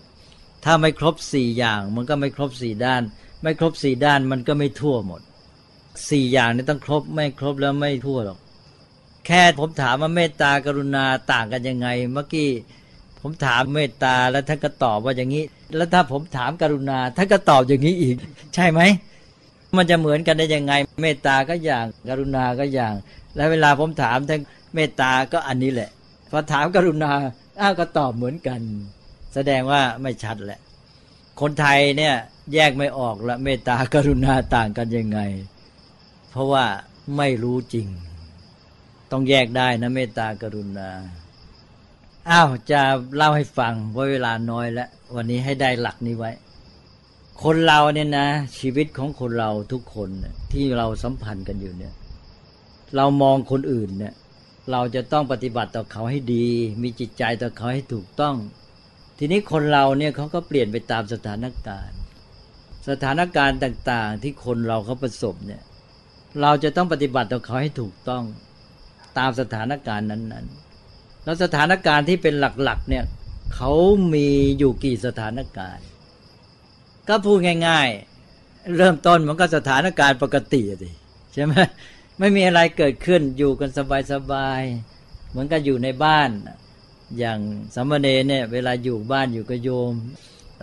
ถ้าไม่ครบสี่อย่าง มันก็ไม่ครบสี่ด้าน ไม่ครบสี่ด้านมันก็ไม่ทั่วหมด สี่อย่างนี้ต้องครบ ไม่ครบแล้วไม่ทั่วหรอก แค่ผมถามว่าเมตตากรุณาต่างกันยังไง เมื่อกี้ผมถามเมตตาแล้วท่านก็ตอบว่าอย่างนี้ แล้วถ้าผมถามกรุณาท่านก็ตอบอย่างนี้อีก ใช่ไหมมันจะเหมือนกันได้ยังไง เมตตาก็อย่างกรุณาก็อย่าง แล้วเวลาผมถามท่านเมตตาก็อันนี้แหละพอถามกรุณาอ้าวก็ตอบเหมือนกัน แสดงว่าไม่ชัดแหละ คนไทยเนี่ยแยกไม่ออกละเมตตากรุณาต่างกันยังไง เพราะว่าไม่รู้จริง ต้องแยกได้นะเมตตากรุณาอ้าวจะเล่าให้ฟังเพราะเวลาน้อยแล้ว วันนี้ให้ได้หลักนี้ไว้ คนเราเนี่ยนะ ชีวิตของคนเราทุกคนที่เราสัมพันธ์กันอยู่เนี่ย เรามองคนอื่นเนี่ย เราจะต้องปฏิบัติต่อเขาให้ดี มีจิตใจต่อเขาให้ถูกต้อง ทีนี้คนเราเนี่ยเขาก็เปลี่ยนไปตามสถานการณ์ สถานการณ์ต่าง ๆ ที่คนเราเขาประสบเนี่ย เราจะต้องปฏิบัติต่อเขาให้ถูกต้อง ตามสถานการณ์นั้นๆ แล้วสถานการณ์ที่เป็นหลักๆเนี่ยเขามีอยู่กี่สถานการณ์ ก็พูดง่าย ๆ เริ่มต้นมันก็สถานการณ์ปกติสิใช่ไหมไม่มีอะไรเกิดขึ้นอยู่กันสบายๆเหมือนกับอยู่ในบ้าน อย่างสมเณรเนี่ยเวลาอยู่บ้านอยู่กับโยม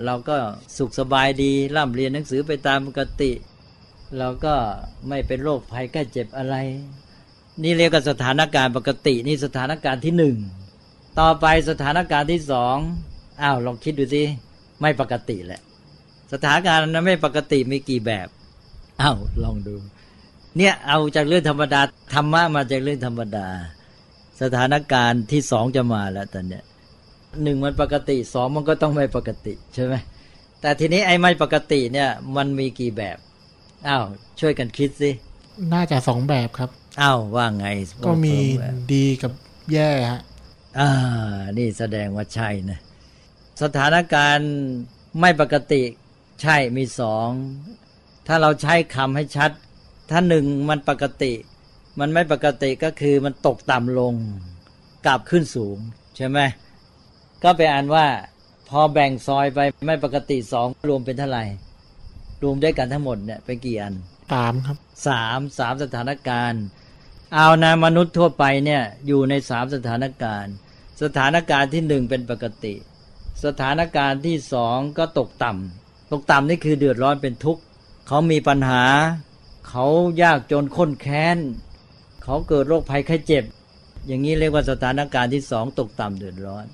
เราก็สุขสบายดีร่ำเรียนหนังสือไปตามปกติ เราก็ไม่เป็นโรคภัยแก้เจ็บอะไร นี่เรียกว่าสถานการณ์ปกตินี่สถานการณ์ที่หนึ่งต่อไปสถานการณ์ที่สองอ้าวลองคิดดูสิไม่ปกติแหละ สถานการณ์นั้นไม่ปกติมีกี่แบบอ้าวลองดู เนี่ยเอาจากเรื่องธรรมดาธรรมะมาจากเรื่องธรรมดา สถานการณ์ที่สองจะมาแล้วตอนเนี้ยหนึ่งมันปกติสองมันก็ต้องไม่ปกติใช่ไหมแต่ทีนี้ไอ้ไม่ปกติเนี่ย มันมีกี่แบบอ้าวช่วยกันคิดสิน่าจะสองแบบครับ อ้าวว่าไงก็มีสองแบบดีกับแย่ฮะอ่า นี่แสดงว่าใช่นะ สถานการณ์ไม่ปกติใช่มีสอง ถ้าเราใช้คำให้ชัด ถ้าหนึ่งมันปกติ มันไม่ปกติก็คือมันตกต่ำลงกลับขึ้นสูง ใช่ไหมก็ไปอ่านว่า พอแบ่งซอยไปไม่ปกติสองรวมเป็นเท่าไหร่ รวมด้วยกันทั้งหมดเนี่ยเป็นกี่อันตามครับสามสามสถานการณ์ เอานะมนุษย์ทั่วไปเนี่ยอยู่ในสามสถานการณ์ สถานการณ์ที่หนึ่งเป็นปกติ สถานการณ์ที่สองก็ตกต่ำตกต่ำนี่คือเดือดร้อนเป็นทุกข์เขามีปัญหา เขายากจนข้นแค้น เขาเกิดโรคภัยไข้เจ็บ อย่างนี้เรียกว่าสถานการณ์ที่สองตกต่ำเดือดร้อน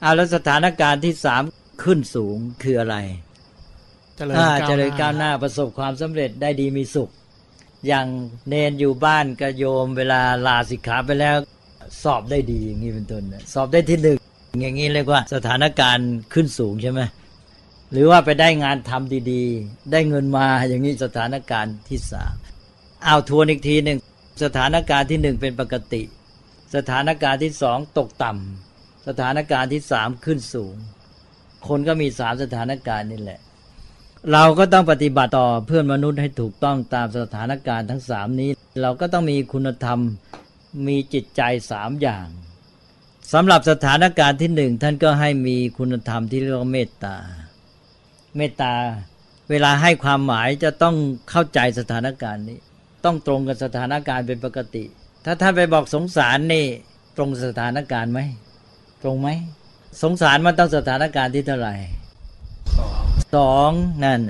เอาแล้วสถานการณ์ที่สามขึ้นสูงคืออะไรเจริญอ่าก้าวเจริญหก้าวหน้าน้าประสบความสำเร็จได้ดีมีสุข อย่างเนนอยู่บ้านกับโยมเวลาลาสิกขาไปแล้วสอบได้ดีอย่างนี้เป็นต้นสอบได้ที่หนึ่งอย่างนี้เรียกว่าสถานการณ์ขึ้นสูงใช่ไหมหรือว่าไปได้งานทำดีๆ ได้เงินมาอย่างนี้สถานการณ์ที่สามเอาทวนอีกทีหนึ่งสถานการณ์ที่หนึ่งเป็นปกติ สถานการณ์ที่สองตกต่ำสถานการณ์ที่สามขึ้นสูง คนก็มีสามสถานการณ์นี่แหละ เราก็ต้องปฏิบัติต่อเพื่อนมนุษย์ให้ถูกต้องตามสถานการณ์ทั้งสามนี้ เราก็ต้องมีคุณธรรมมีจิตใจสามอย่างสำหรับสถานการณ์ที่หนึ่งท่านก็ให้มีคุณธรรมที่เรียกว่าเมตตา เมตตาเวลาให้ความหมายจะต้องเข้าใจสถานการณ์นี้ ต้องตรงกับสถานการณ์เป็นปกติ ถ้าท่านไปบอกสงสารนี่ตรงสถานการณ์ไหมตรงไหมสงสารมันต้องสถานการณ์ที่เท่าไหร่ สองนั่น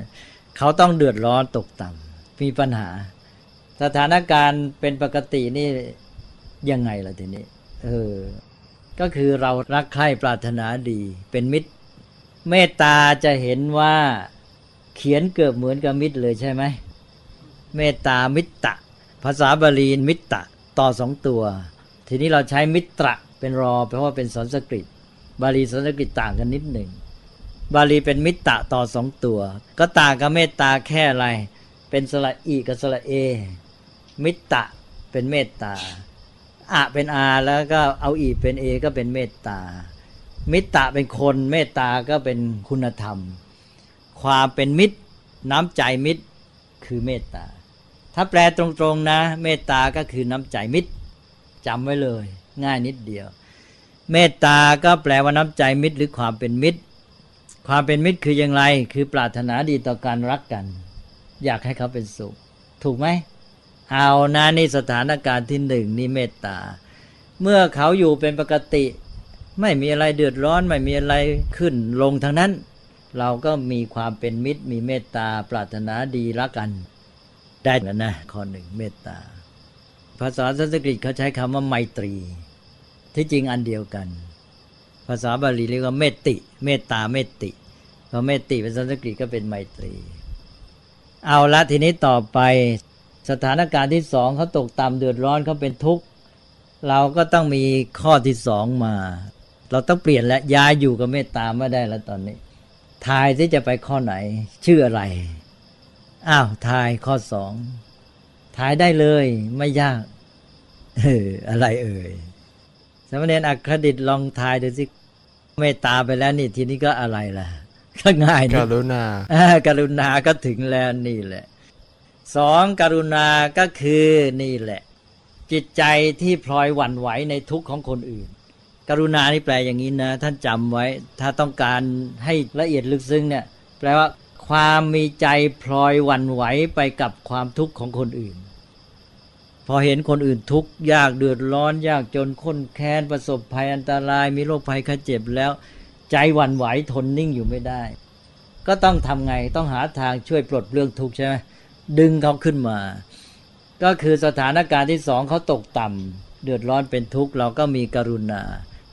เขาต้องเดือดร้อนตกต่ำมีปัญหา สถานการณ์เป็นปกตินี่ยังไงล่ะทีนี้เออก็คือเรารักใคร่ปรารถนาดี เป็นมิตร เมตตาจะเห็นว่าเขียนเกือบเหมือนกับมิตรเลยใช่ไหมเมตตามิตรตะ ภาษาบาลีมิตรต่อสองตัว ทีนี้เราใช้มิตรเป็นรอเพราะว่าเป็นสันสกฤต บาลีสันสกฤตต่างกันนิดหนึ่ง บาลีเป็นมิตรต่อสองตัว ก็ตากับเมตตาแค่อะไร เป็นสระอีกับสระเอ มิตรเป็นเมตตาอะเป็นอาแล้วก็เอาอีเป็นเอก็เป็นเมตตา มิตรเป็นคนเมตตาก็เป็นคุณธรรม ความเป็นมิตร น้ำใจมิตรคือเมตตา ถ้าแปลตรงๆนะ เมตตาก็คือน้ำใจมิตรจำไว้เลย ง่ายนิดเดียว เมตตาก็แปลว่าน้ำใจมิตรหรือความเป็นมิตร ความเป็นมิตรคืออย่างไร คือปรารถนาดีต่อการรักกัน อยากให้เขาเป็นสุข ถูกไหม เอานะนี่สถานการณ์ที่หนึ่งนี่เมตตา เมื่อเขาอยู่เป็นปกติ ไม่มีอะไรเดือดร้อน ไม่มีอะไรขึ้นลงทั้งนั้น เราก็มีความเป็นมิตร มีเมตตา ปรารถนาดีรักกัน ได้แล้วนะข้อหนึ่งเมตตา ภาษาสันสกฤตเขาใช้คำว่าไมตรี ที่จริงอันเดียวกัน ภาษาบาลีเรียกว่าเมตติ เมตตาเมตติพอเมตติเป็นสันสกฤตก็เป็นไมตรี เอาละทีนี้ต่อไปสถานการณ์ที่สองเขาตกต่ำเดือดร้อนเขาเป็นทุกข์เราก็ต้องมีข้อที่สองมา เราต้องเปลี่ยนและย้ายอยู่กับเมตตาไม่ได้แล้วตอนนี้ ทายที่จะไปข้อไหน ชื่ออะไร อ้าวทายข้อสองทายได้เลย ไม่ยาก เอออะไรเอ่ย มณเณรอัครดิตลองทายดูสิเมตตาไปแล้วนี่ทีนี้ก็อะไรล่ะก็ง่ายกนี่รุณาอ่ากรุณาก็ถึงแล้วนี่แหละสองกรุณาก็คือนี่แหละ จิตใจที่พลอยหวั่นไหวในทุกข์ของคนอื่น กรุณานี่แปลอย่างนี้นะ ท่านจำไว้ ถ้าต้องการให้ละเอียดลึกซึ้งเนี่ย แปลว่า ความมีใจพลอยหวั่นไหวไปกับความทุกข์ของคนอื่น พอเห็นคนอื่นทุกข์ยากเดือดร้อน ยากจนค้นแค้นประสบภัยอันตราย มีโรคภัยไข้เจ็บแล้ว ใจหวั่นไหวทนนิ่งอยู่ไม่ได้ ก็ต้องทำไงต้องหาทางช่วยปลดเรื่องทุกข์ใช่ไหมดึงเขาขึ้นมา ก็คือสถานการณ์ที่สองเขาตกต่ำเดือดร้อนเป็นทุกข์เราก็มีกรุณา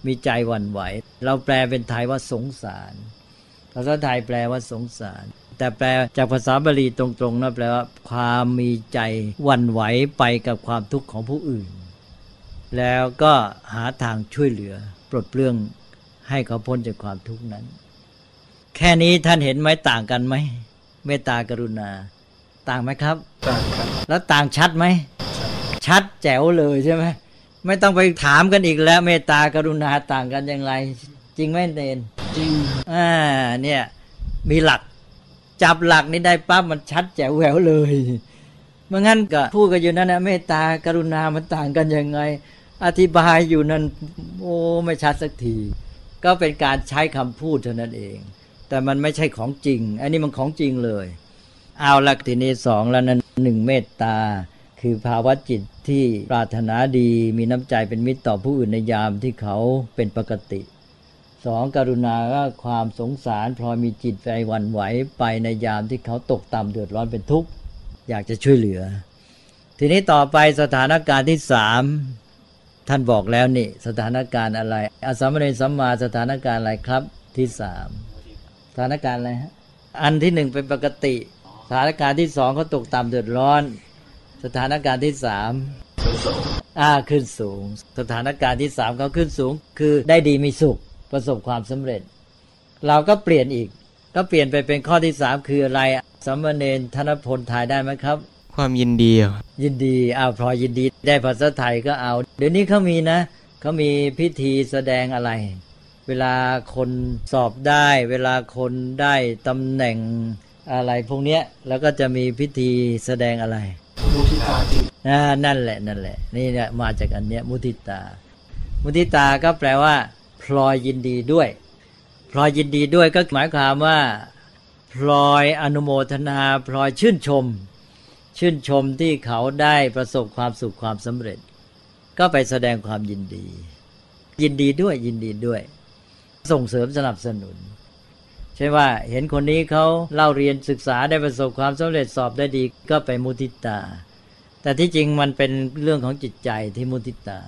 มีใจหวั่นไหว เราแปลเป็นไทยว่าสงสารภาษาไทยแปลว่าสงสาร แต่แปลจากภาษาบาลีตรงๆนะแปลว่าความมีใจหวั่นไหวไปกับความทุกข์ของผู้อื่น แล้วก็หาทางช่วยเหลือ ปลดเปลื้องให้เขาพ้นจากความทุกข์นั้น แค่นี้ท่านเห็นไหมต่างกันไหมเมตตากรุณา ต่างไหมครับ ต่างกันแล้วต่างชัดไหม ชัดแจ๋วเลยใช่ไหมไม่ต้องไปถามกันอีกแล้ว เมตตากรุณาต่างกันอย่างไร จริงไหมเนนจริงอ่าเนี่ยมีหลัก จับหลักนี้ได้ปั๊บมันชัดแจ๋วแหววเลยเมื่องั้นก็พูดกันอยู่นั่นนะเมตตากรุณามันต่างกันยังไง อธิบายอยู่นั่นโอ้ไม่ชัดสักที ก็เป็นการใช้คำพูดเท่านั้นเอง แต่มันไม่ใช่ของจริง อันนี้มันของจริงเลย เอาละทีนี้สองแล้วนั้นหนึ่งเมตตา คือภาวะจิตที่ปรารถนาดี มีน้ำใจเป็นมิตรต่อผู้อื่นในยามที่เขาเป็นปกติ สองกรุณาก็ความสงสารพลอยมีจิตใจหวั่นไหวไปในยามที่เขาตกต่ำเดือดร้อนเป็นทุกข์อยากจะช่วยเหลือ ทีนี้ต่อไปสถานการณ์ที่สามท่านบอกแล้วนี่ สถานการณ์อะไรอาสามเณรสัมมาสถานการณ์อะไรครับที่สามสถานการณ์อะไรฮะอันที่หนึ่งเป็นปกติ สถานการณ์ที่สองเขาตกต่ำเดือดร้อน สถานการณ์ที่สามอ่าขึ้นสูง สถานการณ์ที่สามเขาขึ้นสูง คือได้ดีมีสุข ประสบความสำเร็จ เราก็เปลี่ยนอีก ก็เปลี่ยนไปเป็นข้อที่สามคืออะไรสามเณรธนพลทายได้ไหมครับ ความยินดีอะยินดีอ้าวพลอยยินดีได้ภาษาไทยก็เอา เดี๋ยวนี้เขามีนะเขามีพิธีแสดงอะไร เวลาคนสอบได้ เวลาคนได้ตำแหน่งอะไรพวกเนี้ยแล้วก็จะมีพิธีแสดงอะไร มุทิตาจิตอ่านั่นแหละนั่นแหละ นี่เนี่ยมาจากอันเนี้ยมุทิตา มุทิตาก็แปลว่า พลอยยินดีด้วย พลอยยินดีด้วยก็หมายความว่า พลอยอนุโมทนาพลอยชื่นชม ชื่นชมที่เขาได้ประสบความสุขความสำเร็จ ก็ไปแสดงความยินดี ยินดีด้วยยินดีด้วย ส่งเสริมสนับสนุนใช่ว่าเห็นคนนี้เขาเล่าเรียนศึกษาได้ประสบความสำเร็จสอบได้ดีก็ไปมุทิตา แต่ที่จริงมันเป็นเรื่องของจิตใจที่มุทิตา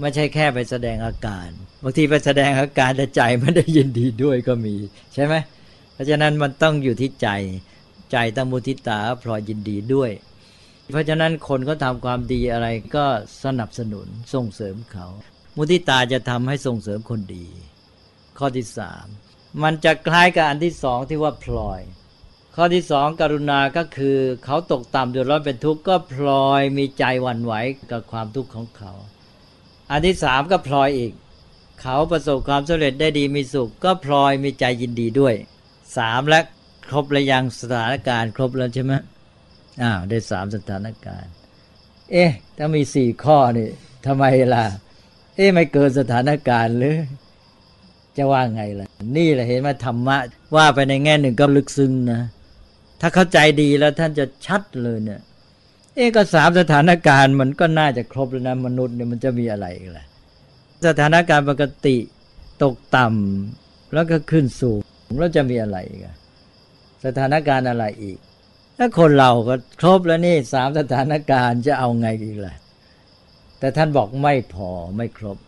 ไม่ใช่แค่ไปแสดงอาการ บางทีไปแสดงอาการแต่ใจไม่ได้ยินดีด้วยก็มี ใช่ไหมเพราะฉะนั้นมันต้องอยู่ที่ใจ ใจต้งมุทิตาพลอยยินดีด้วย เพราะฉะนั้นคนเขาทำความดีอะไรก็สนับสนุนส่งเสริมเขา มุทิตาจะทำให้ส่งเสริมคนดี ข้อที่สามมันจะคล้ายกับอันที่สองที่ว่าพลอย ข้อที่สองกรุณาก็คือเขาตกต่ำเดือดร้อนเป็นทุกข์ก็พลอยมีใจหวั่นไหวกับความทุกข์ของเขา อันที่สามก็พลอยอีก เขาประสบความสำเร็จได้ดีมีสุข ก็พลอยมีใจยินดีด้วยสามและครบระยังสถานการณ์ ครบแล้วใช่ไหมอ้าวได้สามสถานการณ์ เอ๊ะ ถ้ามีสี่ข้อนี่ทำไมล่ะ เอ๊ะไม่เกินสถานการณ์หรือ จะว่าไงล่ะ นี่แหละเห็นไหมธรรมะ ว่าไปในแง่หนึ่งก็ลึกซึ้งนะ ถ้าเข้าใจดีแล้วท่านจะชัดเลยเนี่ย เอ๊ก็สามสถานการณ์มันก็น่าจะครบแล้วนะมนุษย์เนี่ยมันจะมีอะไรอีกล่ะสถานการณ์ปกติตกต่ำแล้วก็ขึ้นสูงแล้วจะมีอะไรอีกสถานการณ์อะไรอีก ถ้าคนเราก็ครบแล้วนี่สามสถานการณ์จะเอาไงอีกล่ะแต่ท่านบอกไม่พอไม่ครบ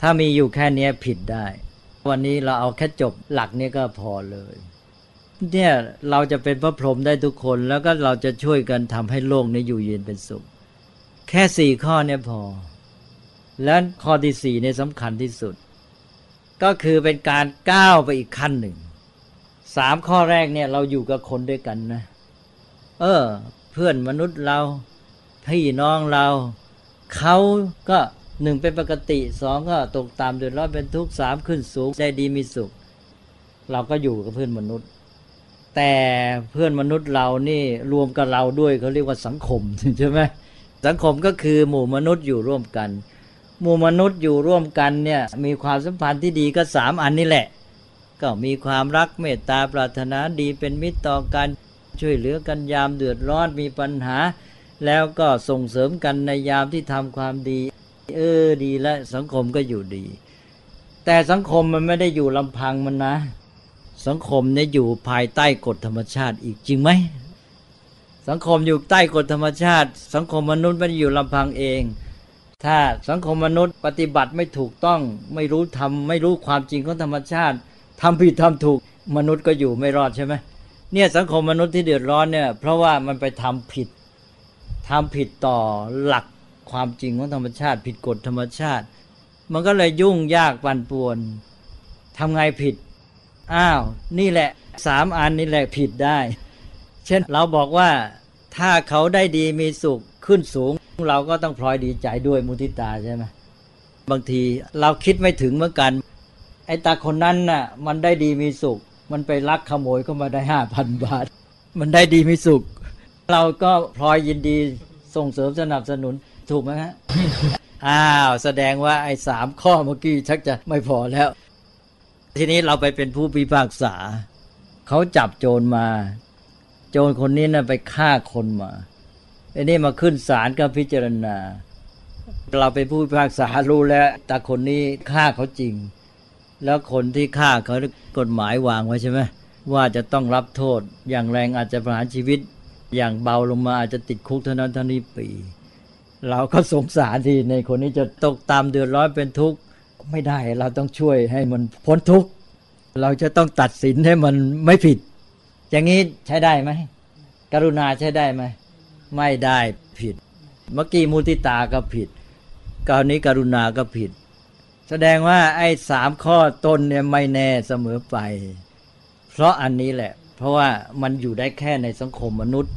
ถ้ามีอยู่แค่นี้ผิดได้ วันนี้เราเอาแค่จบหลักนี้ก็พอเลย เนี่ยเราจะเป็นพระพรหมได้ทุกคน แล้วก็เราจะช่วยกันทำให้โลกนี้อยู่เย็นเป็นสุข แค่สี่ข้อเนี่ยพอ และข้อที่สี่เนี่ยสำคัญที่สุด ก็คือเป็นการก้าวไปอีกขั้นหนึ่งสามข้อแรกเนี่ยเราอยู่กับคนด้วยกันนะ เออ เพื่อนมนุษย์เรา พี่น้องเรา เขาก็หนึ่งเป็นปกติสองก็ตกตามเดือดร้อนเป็นทุกข์สามขึ้นสูงใจดีมีสุข เราก็อยู่กับเพื่อนมนุษย์ แต่เพื่อนมนุษย์เรานี่รวมกับเราด้วยเขาเรียกว่าสังคมใช่ไหมสังคมก็คือหมู่มนุษย์อยู่ร่วมกัน หมู่มนุษย์อยู่ร่วมกันเนี่ยมีความสัมพันธ์ที่ดีก็สามอันนี่แหละ ก็มีความรักเมตตาปรารถนาดีเป็นมิตรต่อกันช่วยเหลือกันยามเดือดร้อนมีปัญหา แล้วก็ส่งเสริมกันในยามที่ทำความดี เออดีแล้วสังคมก็อยู่ดี แต่สังคมมันไม่ได้อยู่ลำพังมันนะ สังคมเนี่ยอยู่ภายใต้กฎธรรมชาติอีกจริงไหมสังคมอยู่ใต้กฎธรรมชาติ สังคมมนุษย์ไม่ได้อยู่ลำพังเอง ถ้าสังคมมนุษย์ปฏิบัติไม่ถูกต้องไม่รู้ทำไม่รู้ความจริงของธรรมชาติทำผิดทำถูกมนุษย์ก็อยู่ไม่รอดใช่ไหมเนี่ยสังคมมนุษย์ที่เดือดร้อนเนี่ยเพราะว่ามันไปทำผิดทำผิดต่อหลักความจริงของธรรมชาติ ผิดกฎธรรมชาติ มันก็เลยยุ่งยากปั่นป่วนทำไงผิด อ้าว นี่แหละสามอันนี่แหละผิดได้ เช่นเราบอกว่าถ้าเขาได้ดีมีสุขขึ้นสูง เราก็ต้องพลอยดีใจด้วยมุทิตาใช่ไหมบางทีเราคิดไม่ถึงเหมือนกัน ไอ้ตาคนนั้นน่ะ มันได้ดีมีสุข มันไปลักขโมยเข้ามาได้ห้าพันบาท มันได้ดีมีสุข เราก็พลอยยินดีส่งเสริมสนับสนุนถูกไหมฮะอ้าว แสดงว่าไอ้สามข้อเมื่อกี้ชักจะไม่พอแล้ว ทีนี้เราไปเป็นผู้พิพากษา เขาจับโจรมา โจรคนนี้นะ่ะไปฆ่าคนมาไอ้นี่มาขึ้นศาลก็พิจารณา เราเป็นผู้พิพากษารู้แล้วแต่คนนี้ฆ่าเขาจริง แล้วคนที่ฆ่าเขากฎหมายวางไว้ใช่ไหมว่าจะต้องรับโทษอย่างแรงอาจจะประหารชีวิต อย่างเบาลงมาอาจจะติดคุกเท่านั้นเท่านี้ปี เราก็สงสารทีในคนนี้จะตกตามเดือดร้อนเป็นทุกข์ ไม่ได้เราต้องช่วยให้มันพ้นทุกข์ เราจะต้องตัดสินให้มันไม่ผิด อย่างนี้ใช้ได้ไหม กรุณาใช้ได้ไหม ไม่ได้ผิด เมื่อกี้มุติตาก็ผิดกรณีกรุณาก็ผิด แสดงว่าไอ้สามข้อต้นเนี่ยไม่แน่เสมอไป เพราะอันนี้แหละ เพราะว่ามันอยู่ได้แค่ในสังคมมนุษย์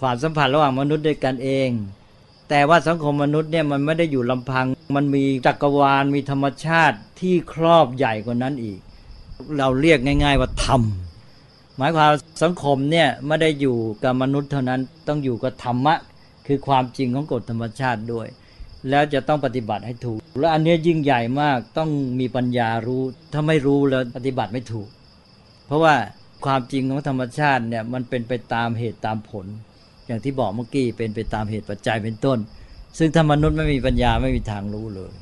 ความสัมพันธ์ระหว่างมนุษย์ด้วยกันเอง แต่ว่าสังคมมนุษย์เนี่ยมันไม่ได้อยู่ลำพัง มันมีจักรวาลมีธรรมชาติที่ครอบใหญ่กว่านั้นอีก เราเรียกง่าย ๆว่าธรรมหมายความสังคมเนี่ยไม่ได้อยู่กับมนุษย์เท่านั้นต้องอยู่กับธรรมะ คือความจริงของกฎธรรมชาติด้วย แล้วจะต้องปฏิบัติให้ถูก และอันนี้ยิ่งใหญ่มากต้องมีปัญญารู้ถ้าไม่รู้แล้วปฏิบัติไม่ถูก เพราะว่าความจริงของธรรมชาติเนี่ยมันเป็นไปตามเหตุตามผล อย่างที่บอกเมื่อกี้เป็นไปตามเหตุปัจจัยเป็นต้น ซึ่งถ้ามนุษย์ไม่มีปัญญาไม่มีทางรู้เลย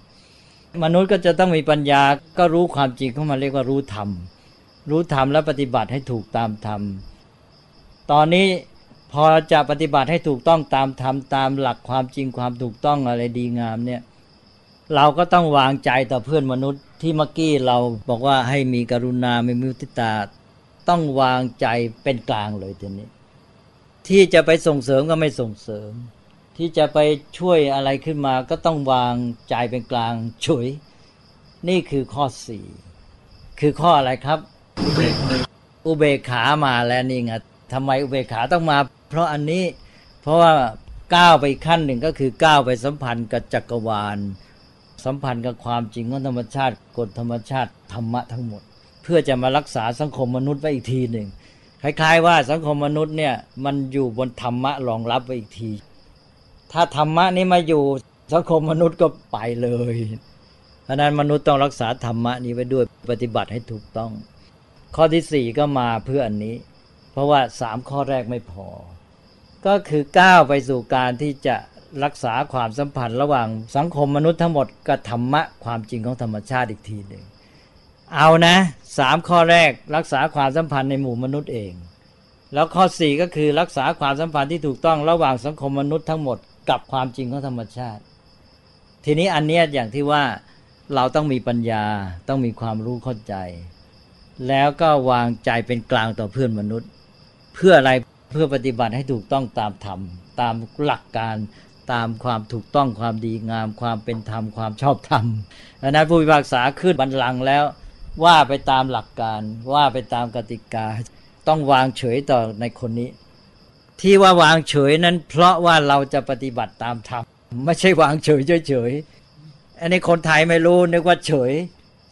มนุษย์ก็จะต้องมีปัญญาก็รู้ความจริงเข้ามาเรียกว่ารู้ธรรมรู้ธรรมแล้วปฏิบัติให้ถูกตามธรรมตอนนี้พอจะปฏิบัติให้ถูกต้องตามธรรมตามหลักความจริงความถูกต้องอะไรดีงามเนี่ยเราก็ต้องวางใจต่อเพื่อนมนุษย์ที่เมื่อกี้เราบอกว่าให้มีกรุณาไมีมุทิตา ต้องวางใจเป็นกลางเลยทีนี้ ที่จะไปส่งเสริมก็ไม่ส่งเสริม ที่จะไปช่วยอะไรขึ้นมาก็ต้องวางใจเป็นกลางเฉยนี่คือข้อสี่คือข้ออะไรครับ อุเบกขามาแล้วนี่ไงทำไมอุเบกขาต้องมา เพราะอันนี้เพราะว่าก้าวไปขั้นหนึ่งก็คือก้าวไปสัมพันธ์กับจักรวาล สัมพันธ์กับความจริงของธรรมชาติกฎธรรมชาติธรรมะทั้งหมด เพื่อจะมารักษาสังคมมนุษย์ไว้อีกทีหนึ่ง คล้าย ๆ ว่าสังคมมนุษย์เนี่ยมันอยู่บนธรรมะรองรับไว้อีกที ถ้าธรรมะนี้มาอยู่สังคมมนุษย์ก็ไปเลยเพราะนั้นมนุษย์ต้องรักษาธรรมะนี้ไว้ด้วยปฏิบัติให้ถูกต้อง ข้อที่สี่ก็มาเพื่ออันนี้ เพราะว่าสามข้อแรกไม่พอ ก็คือก้าวไปสู่การที่จะรักษาความสัมพันธ์ระหว่างสังคมมนุษย์ทั้งหมดกับธรรมะความจริงของธรรมชาติอีกทีหนึ่ง เอานะสามข้อแรกรักษาความสัมพันธ์ในหมู่มนุษย์เอง แล้วข้อสี่ก็คือรักษาความสัมพันธ์ที่ถูกต้องระหว่างสังคมมนุษย์ทั้งหมดกับความจริงของธรรมชาติ ทีนี้อันเนี้ยอย่างที่ว่าเราต้องมีปัญญาต้องมีความรู้เข้าใจ แล้วก็วางใจเป็นกลางต่อเพื่อนมนุษย์ เพื่ออะไรเพื่อปฏิบัติให้ถูกต้องตามธรรม ตามหลักการตามความถูกต้องความดีงาม ความเป็นธรรมความชอบธรรมดังนั้นผู้พิพากษาขึ้นบันลังก์แล้ว ว่าไปตามหลักการ ว่าไปตามกติกา ต้องวางเฉยต่อในคนนี้ ที่ว่าวางเฉยนั้น เพราะว่าเราจะปฏิบัติตามธรรมไม่ใช่วางเฉยเฉยอันนี้คนไทยไม่รู้นึกว่าเฉย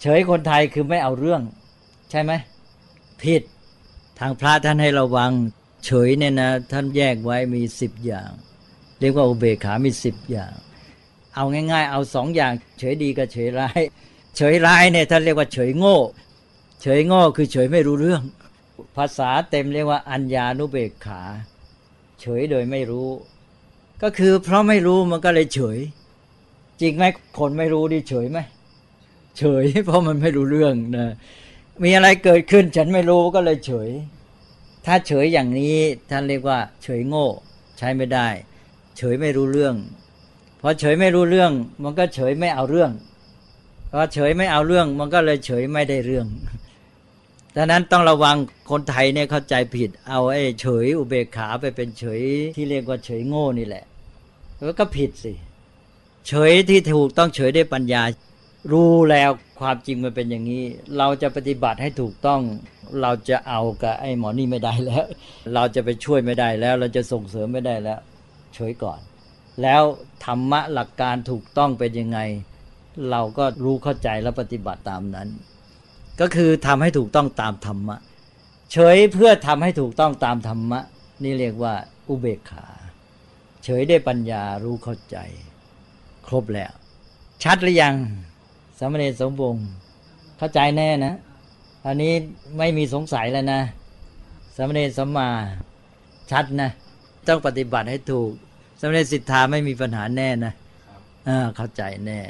เฉยคนไทยคือไม่เอาเรื่อง ใช่ไหมผิดทางพระท่านให้ระวัง เฉยเนี่ยนะ ท่านแยกไว้มีสิบอย่าง เรียกว่าอุเบกขามีสิบอย่าง เอาง่าย ๆ เอาสองอย่าง เฉยดีกับเฉยร้าย เฉยร้ายเนี่ยท่านเรียกว่าเฉยโง่ เฉยโง่คือเฉยไม่รู้เรื่อง ภาษาเต็มเรียกว่าอัญญานุเบกขา เฉยโดยไม่รู้ ก็คือเพราะไม่รู้มันก็เลยเฉย จริงไหมคนไม่รู้ดิเฉยไหมเฉย เพราะมันไม่รู้เรื่องนะมีอะไรเกิดขึ้นฉันไม่รู้ก็เลยเฉย ถ้าเฉยอย่างนี้ท่านเรียกว่า เฉยโง่ ใช้ไม่ได้ เฉยไม่รู้เรื่องพอเฉยไม่รู้เรื่อง มันก็เฉยไม่เอาเรื่อง พอเฉยไม่เอาเรื่องมันก็เลยเฉยไม่ได้เรื่องดังนั้นต้องระวังคนไทยเนี่ยเข้าใจผิด เอาไอ้เฉยอุเบกขาไปเป็นเฉยที่เรียกว่าเฉยโง่นี่แหละแล้วก็ผิดสิ เฉยที่ถูกต้องเฉยด้วยปัญญา รู้แล้วความจริงมันเป็นอย่างนี้ เราจะปฏิบัติให้ถูกต้อง เราจะเอากับไอ้หมอนี่ไม่ได้แล้ว เราจะไปช่วยไม่ได้แล้ว เราจะส่งเสริมไม่ได้แล้ว เฉยก่อน แล้วธรรมะหลักการถูกต้องเป็นยังไง เราก็รู้เข้าใจแล้วปฏิบัติตามนั้น ก็คือทำให้ถูกต้องตามธรรมะ เฉยเพื่อทำให้ถูกต้องตามธรรมะ นี่เรียกว่าอุเบกขา เฉยได้ปัญญารู้เข้าใจ ครบแล้ว ชัดหรือยังสามเณรสมบงษ์เข้าใจแน่นะอันนี้ไม่มีสงสัยแล้วนะสามเณรสัมมาชัดนะต้องปฏิบัติให้ถูกสามเณรสิทธาไม่มีปัญหาแน่นะอ่าเข้าใจแน่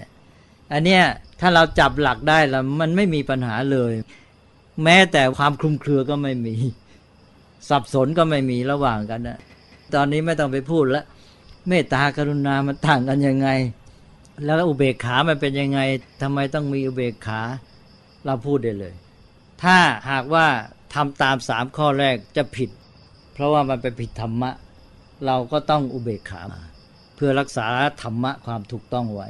อันเนี้ยถ้าเราจับหลักได้แล้วมันไม่มีปัญหาเลย แม้แต่ความคลุมเครือก็ไม่มี สับสนก็ไม่มีระหว่างกันนะตอนนี้ไม่ต้องไปพูดล้วเมตตากรุณามันต่างกันยังไง แล้วอุเบกขามันเป็นยังไงทำไมต้องมีอุเบกขา เราพูดได้เลย ถ้าหากว่าทำตามสามข้อแรกจะผิด เพราะว่ามันเป็นผิดธรรมะ เราก็ต้องอุเบกขามา เพื่อรักษาธรรมะความถูกต้องไว้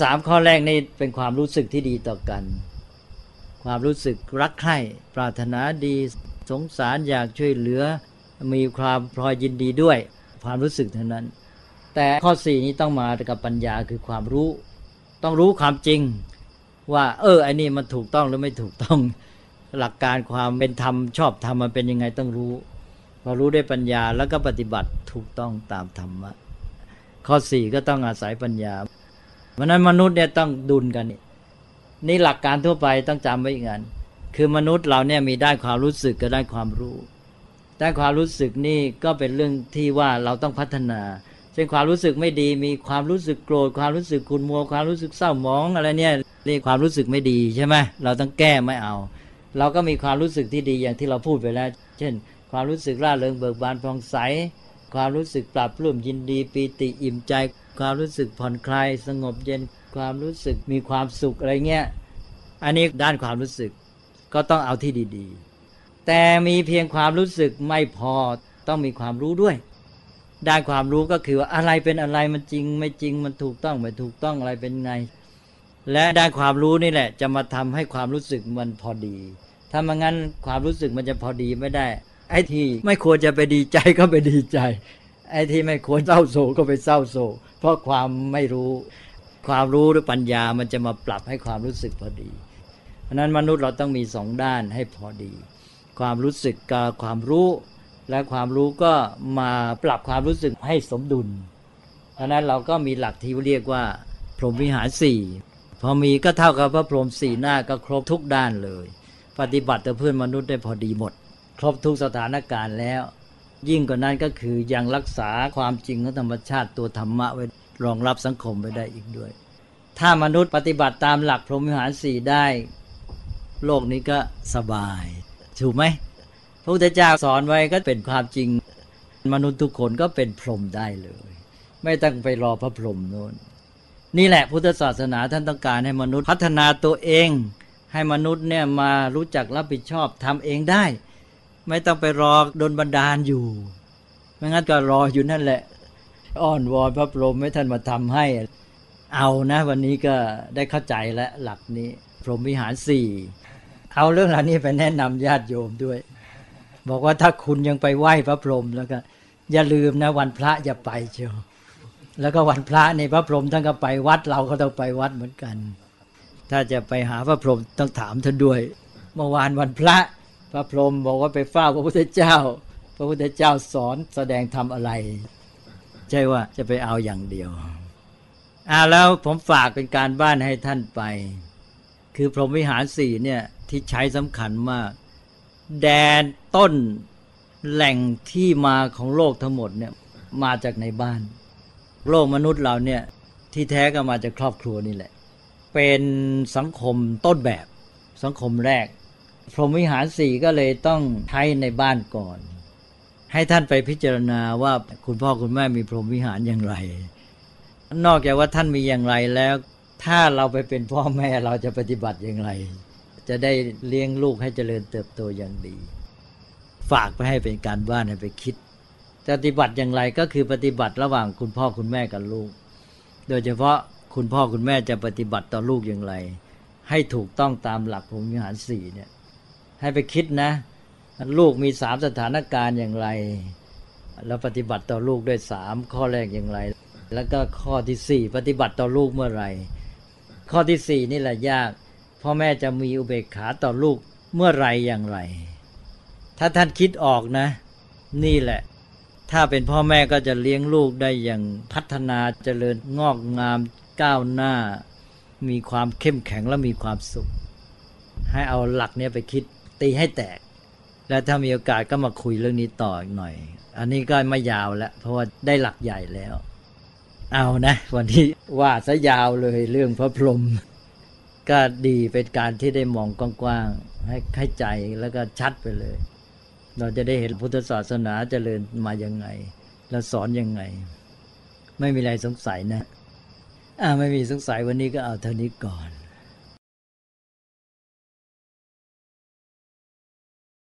สามข้อแรกนี่เป็นความรู้สึกที่ดีต่อกัน ความรู้สึกรักใคร่ปรารถนาดีสงสารอยากช่วยเหลือ มีความพลอยยินดีด้วย ความรู้สึกเท่านั้น แต่ข้อสี่นี้ต้องมากับปัญญาคือความรู้ ต้องรู้ความจริง ว่า เออไอ้นี่มันถูกต้องหรือไม่ถูกต้องหลักการความเป็นธรรมชอบธรรมมันเป็นยังไงต้องรู้พอรู้ได้ปัญญาแล้วก็ปฏิบัติถูกต้องตามธรรมะข้อสี่ก็ต้องอาศัยปัญญา ราะนั้นมนุษย์เนี่ยต้องดุลกัน นี่นี่หลักการทั่วไปต้องจำไว้อีกอันคือมนุษย์เราเนี่ยมีได้ความรู้สึกกับได้ความรู้ได้ความรู้สึกนี่ก็เป็นเรื่องที่ว่าเราต้องพัฒนาเช่นความรู้สึกไม่ดี มีความรู้สึกโกรธความรู้สึกขุ่นมัว ความรู้สึกเศร้าหมองอะไรเนี่ยเรียกความรู้สึกไม่ดีใช่ไหมเราต้องแก้ไม่เอา เราก็มีความรู้สึกที่ดีอย่างที่เราพูดไปแล้ว เช่น ความรู้สึกร่าเริงเบิกบานผ่องใส ความรู้สึกปรับปลื้มยินดีปีติอิ่มใจ ความรู้สึกผ่อนคลายสงบเย็นความรู้สึกมีความสุขอะไรเงี้ยอันนี้ด้านความรู้สึกก็ต้องเอาที่ดี ๆ แต่มีเพียงความรู้สึกไม่พอต้องมีความรู้ด้วย ด้านความรู้ก็คือว่าอะไรเป็นอะไรมันจริง ไม่จริงมันถูกต้องไม่ถูกต้องอะไรเป็นไง และด้านความรู้นี่แหละ จะมาทำให้ความรู้สึกมันพอดี ถ้าไม่งั้นความรู้สึกมันจะพอดีไม่ได้ ไอ้ที่ไม่ควรจะไปดีใจก็ไปดีใจ ไอ้ที่ไม่ควรเศร้าโศกก็ไปเศร้าโศก เพราะความไม่รู้ความรู้หรือปัญญามันจะมาปรับให้ความรู้สึกพอดีเพราะนั้นมนุษย์เราต้องมีสองด้านให้พอดี ความรู้สึกกับความรู้ และความรู้ก็มาปรับความรู้สึกให้สมดุล เพราะนั้นเราก็มีหลักที่เรียกว่า พรหมวิหารสี่พอมีก็เท่ากับพระพรหมสี่หน้าก็ครบทุกด้านเลย ปฏิบัติต่อเพื่อนมนุษย์ได้พอดีหมด ครบทุกสถานการณ์แล้ว ยิ่งกว่านั้นก็คือยังรักษาความจริงของธรรมชาติตัวธรรมะไว้รองรับสังคมไว้ได้อีกด้วย ถ้ามนุษย์ปฏิบัติตามหลักพรหมวิหารสี่ได้ โลกนี้ก็สบายถูกไหมพระพุทธเจ้าสอนไว้ก็เป็นความจริง มนุษย์ทุกคนก็เป็นพรหมได้เลย ไม่ต้องไปรอพระพรหมโน้นนี่แหละพุทธศาสนาท่านต้องการให้มนุษย์พัฒนาตัวเอง ให้มนุษย์เนี่ยมารู้จักรับผิดชอบทำเองได้ ไม่ต้องไปรอโดนบันดาลอยู่ ไม่งั้นก็รออยู่นั่นแหละ อ้อนวอนพระพรหมให้ท่านมาทำให้ เอานะ วันนี้ก็ได้เข้าใจแล้วหลักนี้ พรหมวิหารสี่เอาเรื่องเหล่านี้ไปแนะนำญาติโยมด้วย บอกว่าถ้าคุณยังไปไหว้พระพรหมแล้วก็ อย่าลืมนะ วันพระอย่าไปเชียวแล้วก็วันพระในพระพรหมท่านก็ไปวัดเราก็ต้องไปวัดเหมือนกัน ถ้าจะไปหาพระพรหมต้องถามท่านด้วย เมื่อวานวันพระ พระพรหมบอกว่าไปเฝ้าพระพุทธเจ้า พระพุทธเจ้าสอนแสดงทำอะไร ใช่ว่าจะไปเอาอย่างเดียวอ่าแล้วผมฝากเป็นการบ้านให้ท่านไป คือพรหมวิหารสี่เนี่ยที่ใช้สำคัญมาก แดนต้นแหล่งที่มาของโลกทั้งหมดเนี่ยมาจากในบ้าน โลกมนุษย์เราเนี่ยที่แท้ก็มาจากครอบครัวนี่แหละ เป็นสังคมต้นแบบสังคมแรก พรหมวิหารสี่ก็เลยต้องใช้ในบ้านก่อน ให้ท่านไปพิจารณาว่าคุณพ่อคุณแม่มีพรหมวิหารอย่างไร นอกจากว่าท่านมีอย่างไรแล้ว ถ้าเราไปเป็นพ่อแม่เราจะปฏิบัติอย่างไร จะได้เลี้ยงลูกให้เจริญเติบโตอย่างดี ฝากไปให้เป็นการบ้านให้ไปคิดปฏิบัติอย่างไรก็คือปฏิบัติระหว่างคุณพ่อคุณแม่กับลูก โดยเฉพาะคุณพ่อคุณแม่จะปฏิบัติต่อลูกอย่างไร ให้ถูกต้องตามหลักพรหมวิหารสี่เนี่ย ให้ไปคิดนะ ลูกมีสามสถานการณ์อย่างไร แล้วปฏิบัติต่อลูกด้วยสามข้อแรกอย่างไร แล้วก็ข้อที่สี่ปฏิบัติต่อลูกเมื่อไหร่ ข้อที่สี่นี่แหละยากพ่อแม่จะมีอุเบกขาต่อลูกเมื่อไรอย่างไร ถ้าท่านคิดออกนะ นี่แหละ ถ้าเป็นพ่อแม่ก็จะเลี้ยงลูกได้อย่างพัฒนาเจริญงอกงามก้าวหน้า มีความเข้มแข็งและมีความสุข ให้เอาหลักเนี้ยไปคิด ตีให้แตก และถ้ามีโอกาสก็มาคุยเรื่องนี้ต่ออีกหน่อย อันนี้ก็ไม่ยาวแล้วเพราะว่าได้หลักใหญ่แล้ว เอานะ วันนี้ว่าซะยาวเลยเรื่องพระพรหมก็ดีเป็นการที่ได้มองกว้างๆให้ให้ใจแล้วก็ชัดไปเลย เราจะได้เห็นพุทธศาสนาเจริญมายังไง แล้วสอนยังไง ไม่มีอะไรสงสัยนะอ่าไม่มีสงสัยวันนี้ก็เอาเท่านี้ก่อน